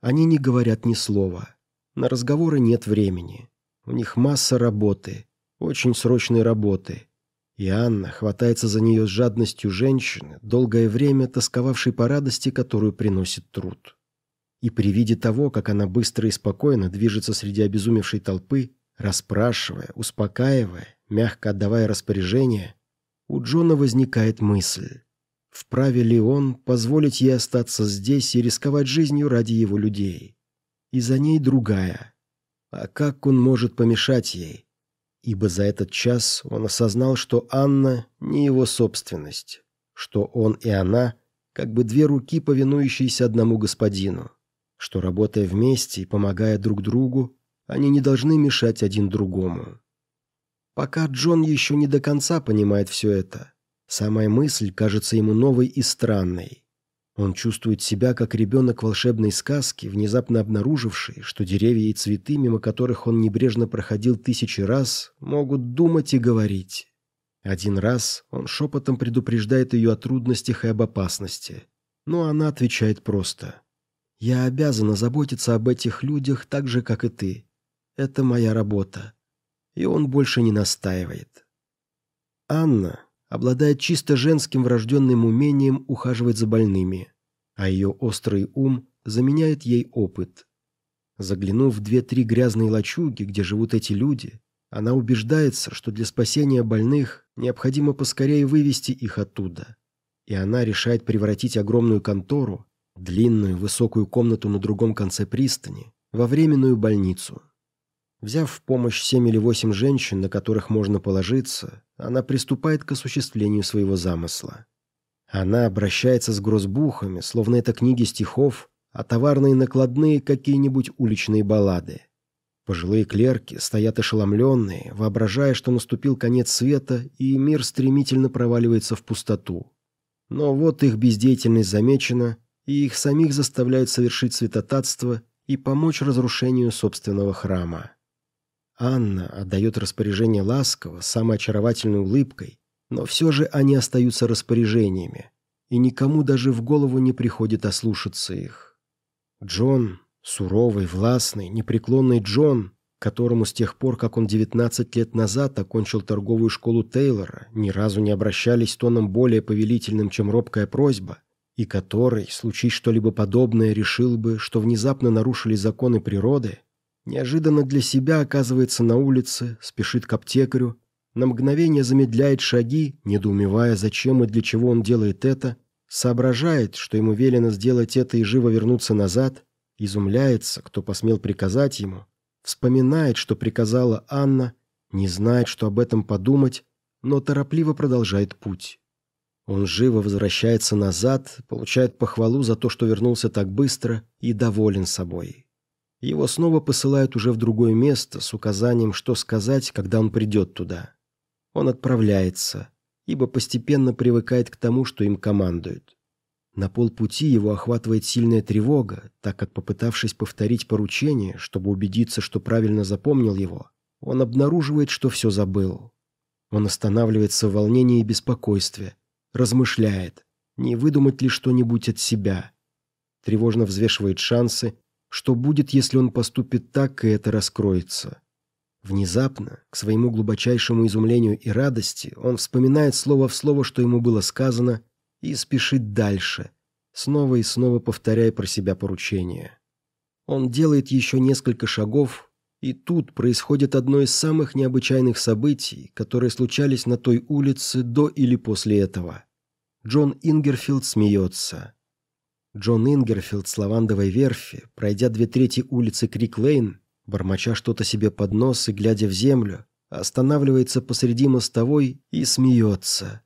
Они не говорят ни слова. На разговоры нет времени. У них масса работы, очень срочной работы. И Анна хватается за нее с жадностью женщины, долгое время тосковавшей по радости, которую приносит труд. И при виде того, как она быстро и спокойно движется среди обезумевшей толпы, расспрашивая, успокаивая, мягко отдавая распоряжение, у Джона возникает мысль, вправе ли он позволить ей остаться здесь и рисковать жизнью ради его людей. И за ней другая. А как он может помешать ей? Ибо за этот час он осознал, что Анна не его собственность, что он и она как бы две руки, повинующиеся одному господину что, работая вместе и помогая друг другу, они не должны мешать один другому. Пока Джон еще не до конца понимает все это, самая мысль кажется ему новой и странной. Он чувствует себя как ребенок волшебной сказки, внезапно обнаруживший, что деревья и цветы, мимо которых он небрежно проходил тысячи раз, могут думать и говорить. Один раз он шепотом предупреждает ее о трудностях и об опасности, но она отвечает просто я обязана заботиться об этих людях так же, как и ты. Это моя работа. И он больше не настаивает. Анна обладает чисто женским врожденным умением ухаживать за больными, а ее острый ум заменяет ей опыт. Заглянув в две-три грязные лачуги, где живут эти люди, она убеждается, что для спасения больных необходимо поскорее вывести их оттуда. И она решает превратить огромную контору длинную высокую комнату на другом конце пристани, во временную больницу. Взяв в помощь семь или восемь женщин, на которых можно положиться, она приступает к осуществлению своего замысла. Она обращается с грозбухами, словно это книги стихов, а товарные накладные какие-нибудь уличные баллады. Пожилые клерки стоят ошеломленные, воображая, что наступил конец света, и мир стремительно проваливается в пустоту. Но вот их бездеятельность замечена, и их самих заставляют совершить святотатство и помочь разрушению собственного храма. Анна отдает распоряжение ласково, самой очаровательной улыбкой, но все же они остаются распоряжениями, и никому даже в голову не приходит ослушаться их. Джон, суровый, властный, непреклонный Джон, которому с тех пор, как он 19 лет назад окончил торговую школу Тейлора, ни разу не обращались тоном более повелительным, чем робкая просьба, и который, случись что-либо подобное, решил бы, что внезапно нарушили законы природы, Неожиданно для себя оказывается на улице, спешит к аптекарю, на мгновение замедляет шаги, недоумевая, зачем и для чего он делает это, соображает, что ему велено сделать это и живо вернуться назад, изумляется, кто посмел приказать ему, вспоминает, что приказала Анна, не знает, что об этом подумать, но торопливо продолжает путь. Он живо возвращается назад, получает похвалу за то, что вернулся так быстро и доволен собой. Его снова посылают уже в другое место с указанием, что сказать, когда он придет туда. Он отправляется, ибо постепенно привыкает к тому, что им командуют. На полпути его охватывает сильная тревога, так как, попытавшись повторить поручение, чтобы убедиться, что правильно запомнил его, он обнаруживает, что все забыл. Он останавливается в волнении и беспокойстве, размышляет, не выдумать ли что-нибудь от себя. Тревожно взвешивает шансы что будет, если он поступит так, и это раскроется? Внезапно, к своему глубочайшему изумлению и радости, он вспоминает слово в слово, что ему было сказано, и спешит дальше, снова и снова повторяя про себя поручение. Он делает еще несколько шагов, и тут происходит одно из самых необычайных событий, которые случались на той улице до или после этого. Джон Ингерфилд смеется. Джон Ингерфилд с лавандовой верфи, пройдя две трети улицы Крик-Лейн, бормоча что-то себе под нос и глядя в землю, останавливается посреди мостовой и смеется.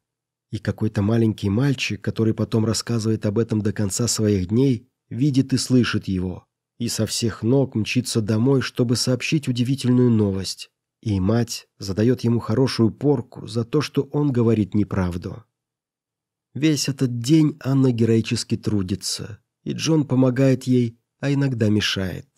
И какой-то маленький мальчик, который потом рассказывает об этом до конца своих дней, видит и слышит его, и со всех ног мчится домой, чтобы сообщить удивительную новость. И мать задает ему хорошую порку за то, что он говорит неправду. Весь этот день Анна героически трудится, и Джон помогает ей, а иногда мешает.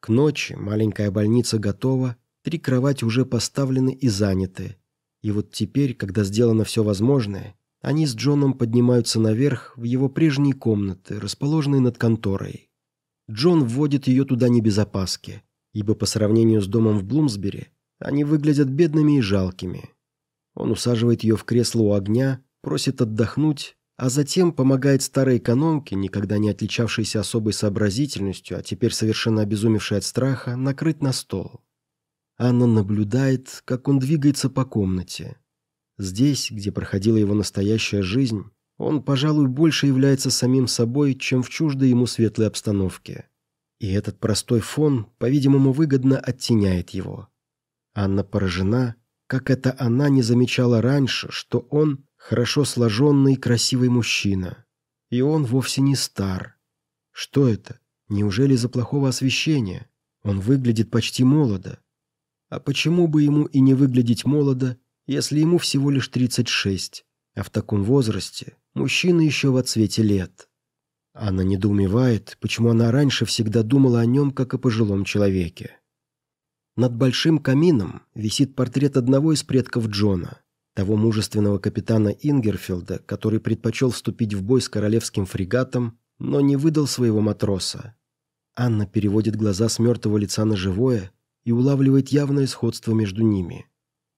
К ночи маленькая больница готова, три кровати уже поставлены и заняты. И вот теперь, когда сделано все возможное, они с Джоном поднимаются наверх в его прежние комнаты, расположенные над конторой. Джон вводит ее туда не без опаски, ибо по сравнению с домом в Блумсбери они выглядят бедными и жалкими. Он усаживает ее в кресло у огня, просит отдохнуть, а затем помогает старой экономке, никогда не отличавшейся особой сообразительностью, а теперь совершенно обезумевшей от страха, накрыть на стол. Анна наблюдает, как он двигается по комнате. Здесь, где проходила его настоящая жизнь, он, пожалуй, больше является самим собой, чем в чуждой ему светлой обстановке. И этот простой фон, по-видимому, выгодно оттеняет его. Анна поражена, как это она не замечала раньше, что он Хорошо сложенный красивый мужчина. И он вовсе не стар. Что это? Неужели из-за плохого освещения? Он выглядит почти молодо. А почему бы ему и не выглядеть молодо, если ему всего лишь 36, а в таком возрасте мужчина еще в отсвете лет? Она недоумевает, почему она раньше всегда думала о нем, как о пожилом человеке. Над большим камином висит портрет одного из предков Джона того мужественного капитана Ингерфилда, который предпочел вступить в бой с королевским фрегатом, но не выдал своего матроса. Анна переводит глаза с мертвого лица на живое и улавливает явное сходство между ними.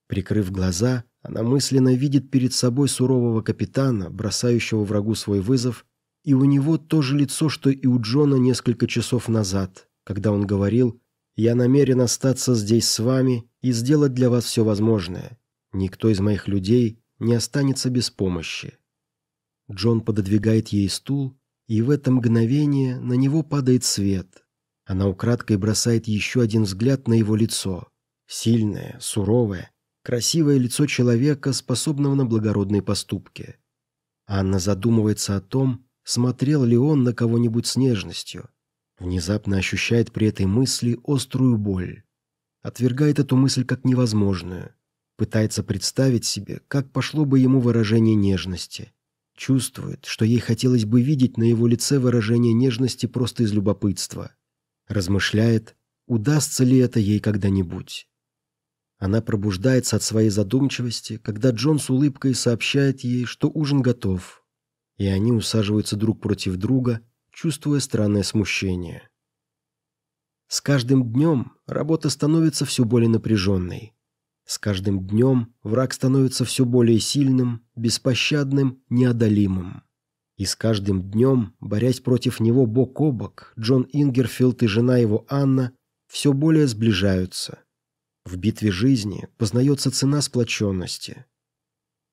Прикрыв глаза, она мысленно видит перед собой сурового капитана, бросающего врагу свой вызов, и у него то же лицо, что и у Джона несколько часов назад, когда он говорил «Я намерен остаться здесь с вами и сделать для вас все возможное. Никто из моих людей не останется без помощи. Джон пододвигает ей стул, и в это мгновение на него падает свет. Она украдкой бросает еще один взгляд на его лицо. Сильное, суровое, красивое лицо человека, способного на благородные поступки. Анна задумывается о том, смотрел ли он на кого-нибудь с нежностью. Внезапно ощущает при этой мысли острую боль. Отвергает эту мысль как невозможную. Пытается представить себе, как пошло бы ему выражение нежности. Чувствует, что ей хотелось бы видеть на его лице выражение нежности просто из любопытства. Размышляет, удастся ли это ей когда-нибудь. Она пробуждается от своей задумчивости, когда Джон с улыбкой сообщает ей, что ужин готов. И они усаживаются друг против друга, чувствуя странное смущение. С каждым днем работа становится все более напряженной. С каждым днем враг становится все более сильным, беспощадным, неодолимым. И с каждым днем, борясь против него бок о бок, Джон Ингерфилд и жена его Анна все более сближаются. В битве жизни познается цена сплоченности.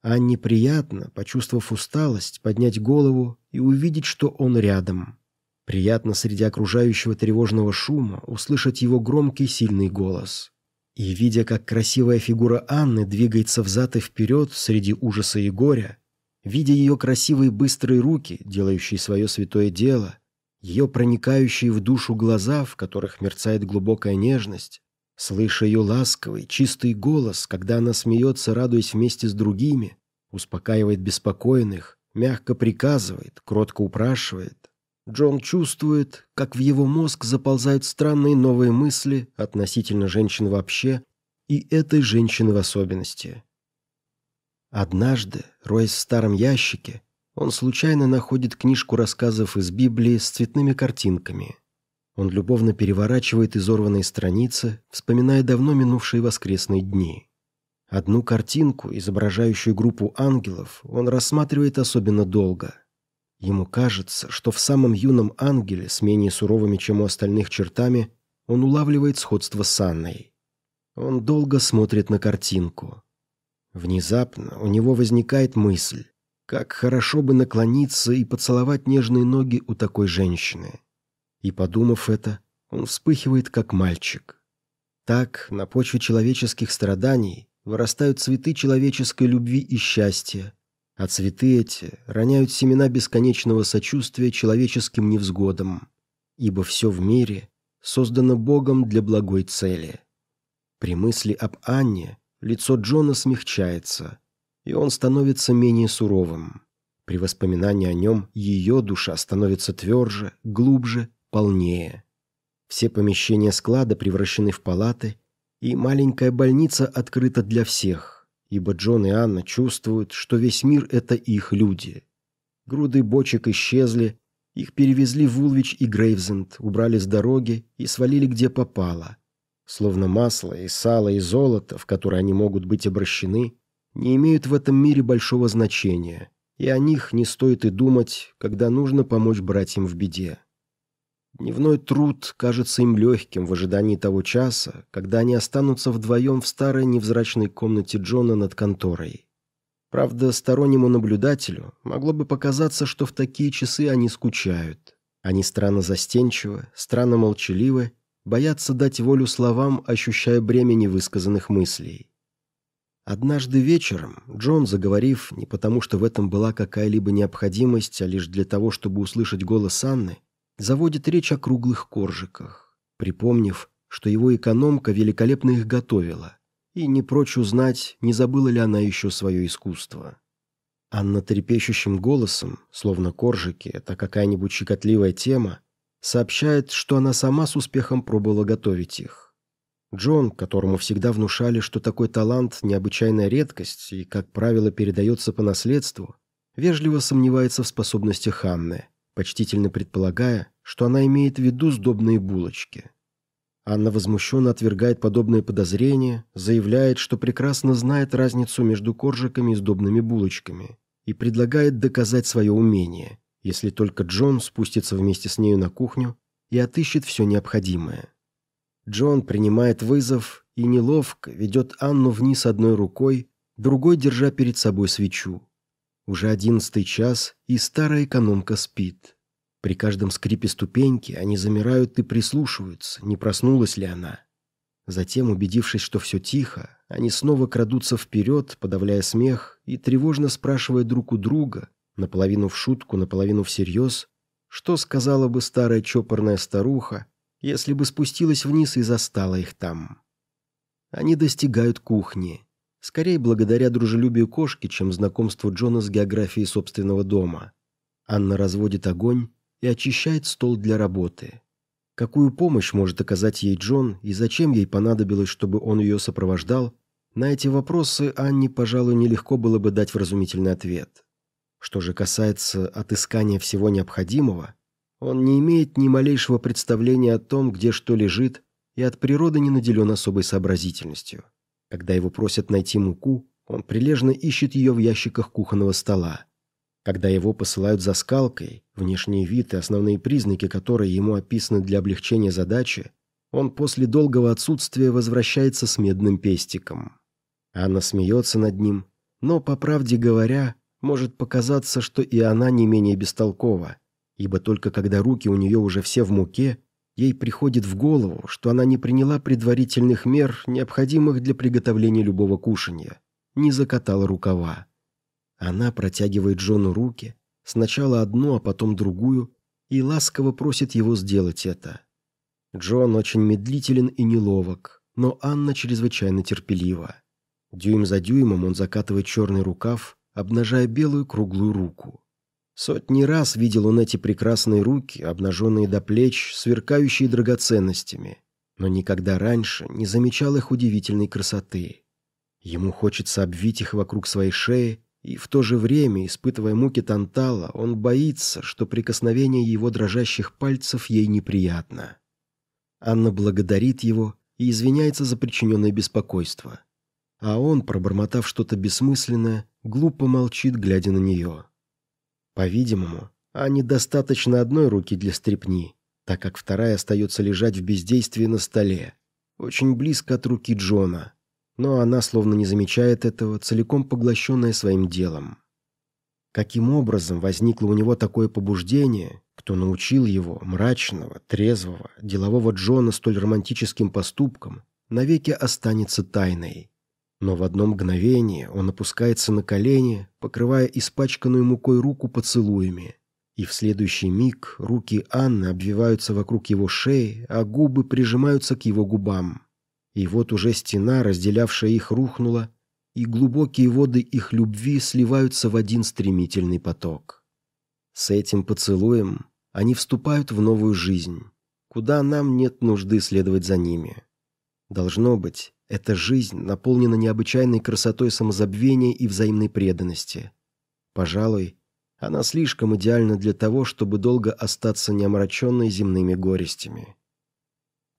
Анне приятно, почувствовав усталость, поднять голову и увидеть, что он рядом. Приятно среди окружающего тревожного шума услышать его громкий сильный голос. И, видя, как красивая фигура Анны двигается взад и вперед среди ужаса и горя, видя ее красивые быстрые руки, делающие свое святое дело, ее проникающие в душу глаза, в которых мерцает глубокая нежность, слыша ее ласковый, чистый голос, когда она смеется, радуясь вместе с другими, успокаивает беспокойных, мягко приказывает, кротко упрашивает, Джон чувствует, как в его мозг заползают странные новые мысли относительно женщин вообще и этой женщины в особенности. Однажды, роясь в старом ящике, он случайно находит книжку рассказов из Библии с цветными картинками. Он любовно переворачивает изорванные страницы, вспоминая давно минувшие воскресные дни. Одну картинку, изображающую группу ангелов, он рассматривает особенно долго – Ему кажется, что в самом юном ангеле, с менее суровыми, чем у остальных чертами, он улавливает сходство с Анной. Он долго смотрит на картинку. Внезапно у него возникает мысль, как хорошо бы наклониться и поцеловать нежные ноги у такой женщины. И, подумав это, он вспыхивает, как мальчик. Так, на почве человеческих страданий, вырастают цветы человеческой любви и счастья, а цветы эти роняют семена бесконечного сочувствия человеческим невзгодам, ибо все в мире создано Богом для благой цели. При мысли об Анне лицо Джона смягчается, и он становится менее суровым. При воспоминании о нем ее душа становится тверже, глубже, полнее. Все помещения склада превращены в палаты, и маленькая больница открыта для всех ибо Джон и Анна чувствуют, что весь мир — это их люди. Груды бочек исчезли, их перевезли в Улвич и Грейвзенд, убрали с дороги и свалили где попало. Словно масло и сало и золото, в которые они могут быть обращены, не имеют в этом мире большого значения, и о них не стоит и думать, когда нужно помочь братьям в беде. Дневной труд кажется им легким в ожидании того часа, когда они останутся вдвоем в старой невзрачной комнате Джона над конторой. Правда, стороннему наблюдателю могло бы показаться, что в такие часы они скучают. Они странно застенчивы, странно молчаливы, боятся дать волю словам, ощущая бремя невысказанных мыслей. Однажды вечером Джон, заговорив не потому, что в этом была какая-либо необходимость, а лишь для того, чтобы услышать голос Анны, заводит речь о круглых коржиках, припомнив, что его экономка великолепно их готовила, и не прочь узнать, не забыла ли она еще свое искусство. Анна трепещущим голосом, словно коржики, это какая-нибудь щекотливая тема, сообщает, что она сама с успехом пробовала готовить их. Джон, которому всегда внушали, что такой талант – необычайная редкость и, как правило, передается по наследству, вежливо сомневается в способностях Анны – почтительно предполагая, что она имеет в виду сдобные булочки. Анна возмущенно отвергает подобные подозрения, заявляет, что прекрасно знает разницу между коржиками и сдобными булочками и предлагает доказать свое умение, если только Джон спустится вместе с нею на кухню и отыщет все необходимое. Джон принимает вызов и неловко ведет Анну вниз одной рукой, другой держа перед собой свечу. Уже одиннадцатый час, и старая экономка спит. При каждом скрипе ступеньки они замирают и прислушиваются, не проснулась ли она. Затем, убедившись, что все тихо, они снова крадутся вперед, подавляя смех и тревожно спрашивая друг у друга, наполовину в шутку, наполовину всерьез, что сказала бы старая чопорная старуха, если бы спустилась вниз и застала их там. Они достигают кухни. Скорее благодаря дружелюбию кошки, чем знакомству Джона с географией собственного дома. Анна разводит огонь и очищает стол для работы. Какую помощь может оказать ей Джон и зачем ей понадобилось, чтобы он ее сопровождал, на эти вопросы Анне, пожалуй, нелегко было бы дать вразумительный ответ. Что же касается отыскания всего необходимого, он не имеет ни малейшего представления о том, где что лежит, и от природы не наделен особой сообразительностью. Когда его просят найти муку, он прилежно ищет ее в ящиках кухонного стола. Когда его посылают за скалкой, внешний вид и основные признаки, которые ему описаны для облегчения задачи, он после долгого отсутствия возвращается с медным пестиком. Анна смеется над ним, но, по правде говоря, может показаться, что и она не менее бестолкова, ибо только когда руки у нее уже все в муке, ей приходит в голову, что она не приняла предварительных мер, необходимых для приготовления любого кушанья, не закатала рукава. Она протягивает Джону руки, сначала одну, а потом другую, и ласково просит его сделать это. Джон очень медлителен и неловок, но Анна чрезвычайно терпелива. Дюйм за дюймом он закатывает черный рукав, обнажая белую круглую руку. Сотни раз видел он эти прекрасные руки, обнаженные до плеч, сверкающие драгоценностями, но никогда раньше не замечал их удивительной красоты. Ему хочется обвить их вокруг своей шеи, и в то же время, испытывая муки Тантала, он боится, что прикосновение его дрожащих пальцев ей неприятно. Анна благодарит его и извиняется за причиненное беспокойство. А он, пробормотав что-то бессмысленное, глупо молчит, глядя на нее. По-видимому, Анне достаточно одной руки для стрепни, так как вторая остается лежать в бездействии на столе, очень близко от руки Джона, но она словно не замечает этого, целиком поглощенная своим делом. Каким образом возникло у него такое побуждение, кто научил его, мрачного, трезвого, делового Джона столь романтическим поступкам, навеки останется тайной. Но в одно мгновение он опускается на колени, покрывая испачканную мукой руку поцелуями. И в следующий миг руки Анны обвиваются вокруг его шеи, а губы прижимаются к его губам. И вот уже стена, разделявшая их, рухнула, и глубокие воды их любви сливаются в один стремительный поток. С этим поцелуем они вступают в новую жизнь, куда нам нет нужды следовать за ними. Должно быть, эта жизнь наполнена необычайной красотой самозабвения и взаимной преданности. Пожалуй, она слишком идеальна для того, чтобы долго остаться неомраченной земными горестями.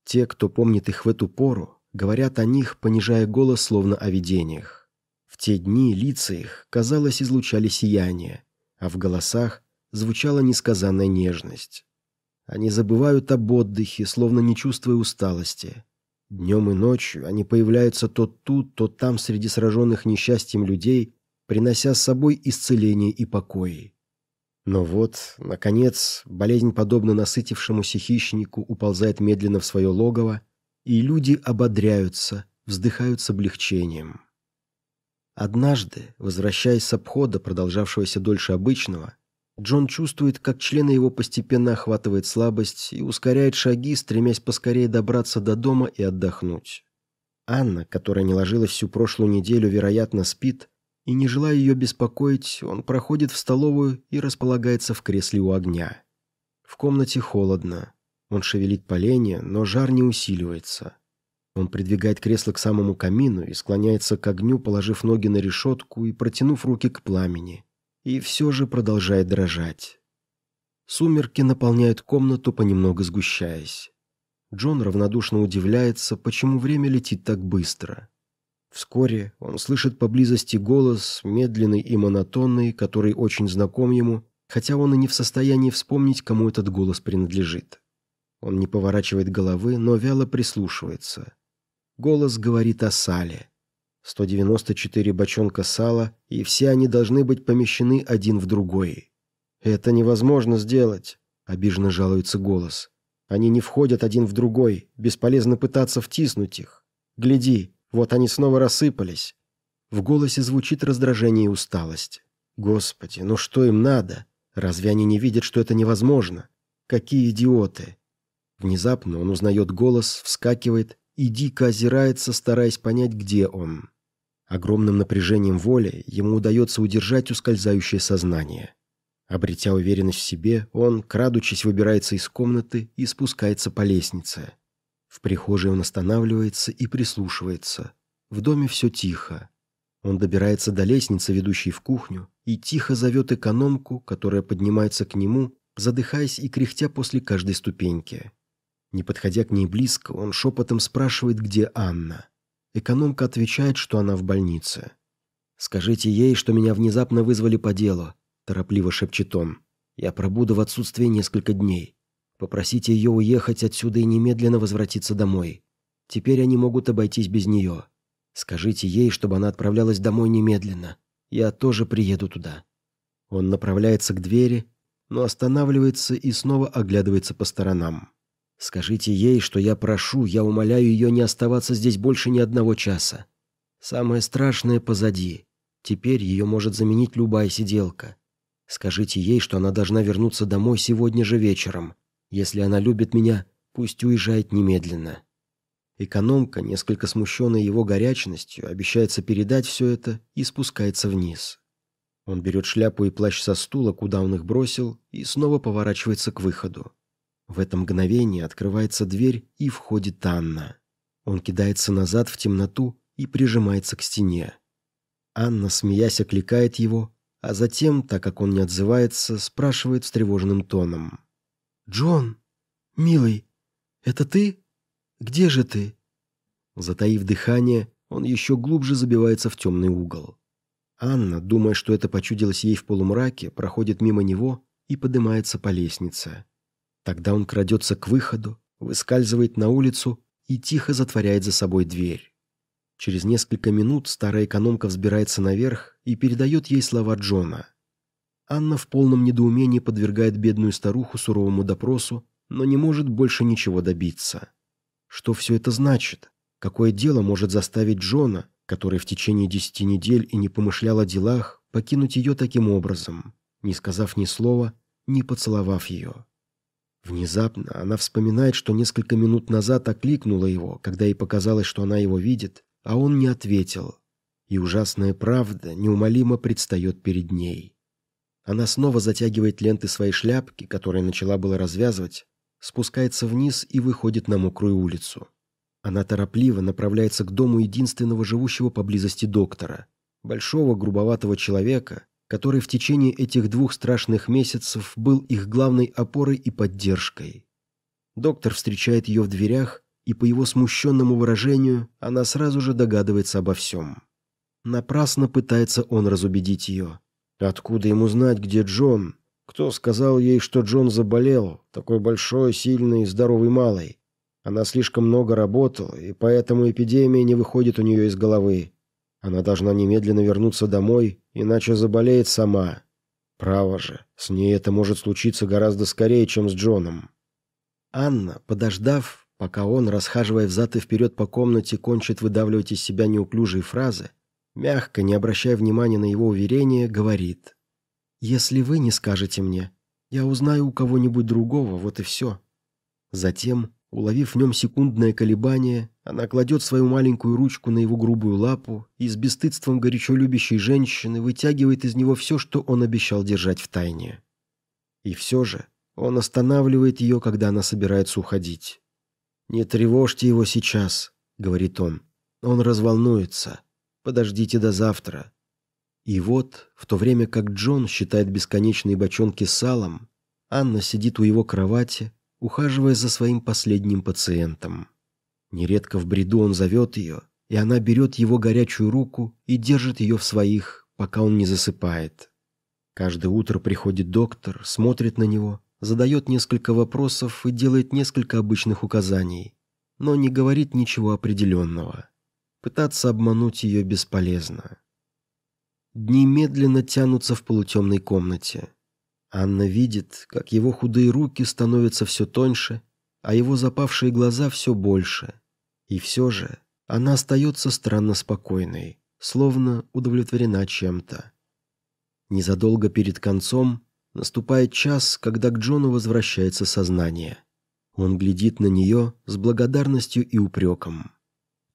Те, кто помнит их в эту пору, говорят о них, понижая голос, словно о видениях. В те дни лица их, казалось, излучали сияние, а в голосах звучала несказанная нежность. Они забывают об отдыхе, словно не чувствуя усталости. Днем и ночью они появляются то тут, то там среди сраженных несчастьем людей, принося с собой исцеление и покой. Но вот, наконец, болезнь, подобно насытившемуся хищнику, уползает медленно в свое логово, и люди ободряются, вздыхают с облегчением. Однажды, возвращаясь с обхода, продолжавшегося дольше обычного, Джон чувствует, как члены его постепенно охватывает слабость и ускоряет шаги, стремясь поскорее добраться до дома и отдохнуть. Анна, которая не ложилась всю прошлую неделю, вероятно, спит, и, не желая ее беспокоить, он проходит в столовую и располагается в кресле у огня. В комнате холодно. Он шевелит поленья, но жар не усиливается. Он придвигает кресло к самому камину и склоняется к огню, положив ноги на решетку и протянув руки к пламени и все же продолжает дрожать. Сумерки наполняют комнату, понемногу сгущаясь. Джон равнодушно удивляется, почему время летит так быстро. Вскоре он слышит поблизости голос, медленный и монотонный, который очень знаком ему, хотя он и не в состоянии вспомнить, кому этот голос принадлежит. Он не поворачивает головы, но вяло прислушивается. Голос говорит о Сале. 194 бочонка сала, и все они должны быть помещены один в другой. Это невозможно сделать. обиженно жалуется голос. «Они не входят один в другой, бесполезно пытаться втиснуть их. Гляди, вот они снова рассыпались». В голосе звучит раздражение и усталость. «Господи, ну что им надо? Разве они не видят, что это невозможно? Какие идиоты!» Внезапно он узнает голос, вскакивает и дико озирается, стараясь понять, где он. Огромным напряжением воли ему удается удержать ускользающее сознание. Обретя уверенность в себе, он, крадучись, выбирается из комнаты и спускается по лестнице. В прихожей он останавливается и прислушивается. В доме все тихо. Он добирается до лестницы, ведущей в кухню, и тихо зовет экономку, которая поднимается к нему, задыхаясь и кряхтя после каждой ступеньки. Не подходя к ней близко, он шепотом спрашивает, где Анна. Экономка отвечает, что она в больнице. «Скажите ей, что меня внезапно вызвали по делу», – торопливо шепчет он. «Я пробуду в отсутствии несколько дней. Попросите ее уехать отсюда и немедленно возвратиться домой. Теперь они могут обойтись без нее. Скажите ей, чтобы она отправлялась домой немедленно. Я тоже приеду туда». Он направляется к двери, но останавливается и снова оглядывается по сторонам. Скажите ей, что я прошу, я умоляю ее не оставаться здесь больше ни одного часа. Самое страшное позади. Теперь ее может заменить любая сиделка. Скажите ей, что она должна вернуться домой сегодня же вечером. Если она любит меня, пусть уезжает немедленно. Экономка, несколько смущенная его горячностью, обещается передать все это и спускается вниз. Он берет шляпу и плащ со стула, куда он их бросил, и снова поворачивается к выходу. В это мгновение открывается дверь, и входит Анна. Он кидается назад в темноту и прижимается к стене. Анна, смеясь, окликает его, а затем, так как он не отзывается, спрашивает встревоженным тоном. «Джон, милый, это ты? Где же ты?» Затаив дыхание, он еще глубже забивается в темный угол. Анна, думая, что это почудилось ей в полумраке, проходит мимо него и поднимается по лестнице. Тогда он крадется к выходу, выскальзывает на улицу и тихо затворяет за собой дверь. Через несколько минут старая экономка взбирается наверх и передает ей слова Джона. Анна в полном недоумении подвергает бедную старуху суровому допросу, но не может больше ничего добиться. Что все это значит? Какое дело может заставить Джона, который в течение десяти недель и не помышлял о делах, покинуть ее таким образом, не сказав ни слова, не поцеловав ее? Внезапно она вспоминает, что несколько минут назад окликнула его, когда ей показалось, что она его видит, а он не ответил. И ужасная правда неумолимо предстает перед ней. Она снова затягивает ленты своей шляпки, которые начала было развязывать, спускается вниз и выходит на мокрую улицу. Она торопливо направляется к дому единственного живущего поблизости доктора, большого грубоватого человека, который в течение этих двух страшных месяцев был их главной опорой и поддержкой. Доктор встречает ее в дверях, и по его смущенному выражению она сразу же догадывается обо всем. Напрасно пытается он разубедить ее. Откуда ему знать, где Джон? Кто сказал ей, что Джон заболел, такой большой, сильный и здоровый малый? Она слишком много работала, и поэтому эпидемия не выходит у нее из головы. Она должна немедленно вернуться домой, иначе заболеет сама. Право же, с ней это может случиться гораздо скорее, чем с Джоном. Анна, подождав, пока он, расхаживая взад и вперед по комнате, кончит выдавливать из себя неуклюжие фразы, мягко, не обращая внимания на его уверение, говорит. «Если вы не скажете мне, я узнаю у кого-нибудь другого, вот и все». Затем, Уловив в нем секундное колебание, она кладет свою маленькую ручку на его грубую лапу и с бесстыдством горячо любящей женщины вытягивает из него все, что он обещал держать в тайне. И все же он останавливает ее, когда она собирается уходить. «Не тревожьте его сейчас», — говорит он. «Он разволнуется. Подождите до завтра». И вот, в то время как Джон считает бесконечные бочонки салом, Анна сидит у его кровати, ухаживая за своим последним пациентом. Нередко в бреду он зовет ее, и она берет его горячую руку и держит ее в своих, пока он не засыпает. Каждое утро приходит доктор, смотрит на него, задает несколько вопросов и делает несколько обычных указаний, но не говорит ничего определенного. Пытаться обмануть ее бесполезно. Дни медленно тянутся в полутемной комнате. Анна видит, как его худые руки становятся все тоньше, а его запавшие глаза все больше. И все же она остается странно спокойной, словно удовлетворена чем-то. Незадолго перед концом наступает час, когда к Джону возвращается сознание. Он глядит на нее с благодарностью и упреком.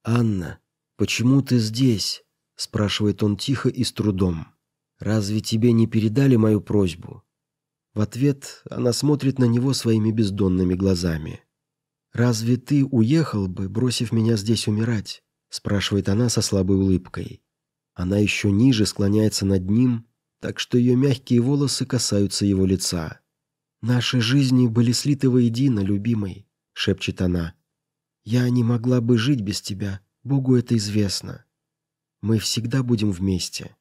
«Анна, почему ты здесь?» – спрашивает он тихо и с трудом. «Разве тебе не передали мою просьбу?» В ответ она смотрит на него своими бездонными глазами. «Разве ты уехал бы, бросив меня здесь умирать?» – спрашивает она со слабой улыбкой. Она еще ниже склоняется над ним, так что ее мягкие волосы касаются его лица. «Наши жизни были слиты воедино, любимый», — шепчет она. «Я не могла бы жить без тебя, Богу это известно. Мы всегда будем вместе».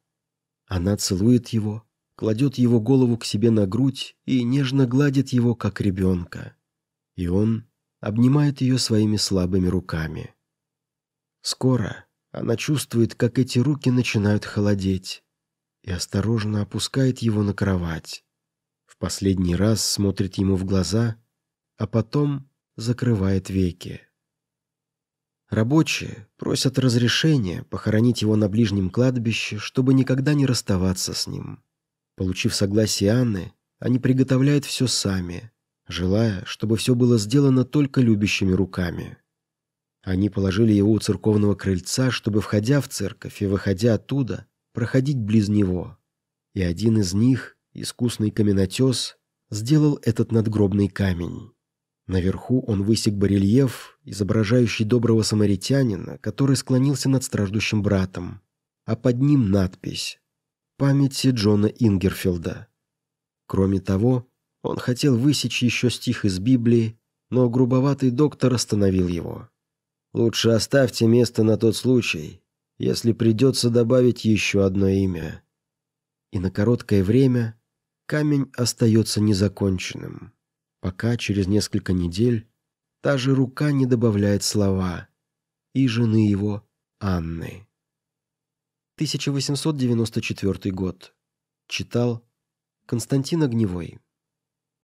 Она целует его, кладет его голову к себе на грудь и нежно гладит его, как ребенка. И он обнимает ее своими слабыми руками. Скоро она чувствует, как эти руки начинают холодеть, и осторожно опускает его на кровать в последний раз смотрит ему в глаза, а потом закрывает веки. Рабочие просят разрешения похоронить его на ближнем кладбище, чтобы никогда не расставаться с ним. Получив согласие Анны, они приготовляют все сами, желая, чтобы все было сделано только любящими руками. Они положили его у церковного крыльца, чтобы, входя в церковь и выходя оттуда, проходить близ него. И один из них, Искусный каменотес сделал этот надгробный камень. Наверху он высек барельеф, изображающий доброго самаритянина, который склонился над страждущим братом, а под ним надпись «Памяти Джона Ингерфилда». Кроме того, он хотел высечь еще стих из Библии, но грубоватый доктор остановил его. «Лучше оставьте место на тот случай, если придется добавить еще одно имя». И на короткое время камень остается незаконченным, пока через несколько недель та же рука не добавляет слова и жены его Анны. 1894 год. Читал Константин Огневой.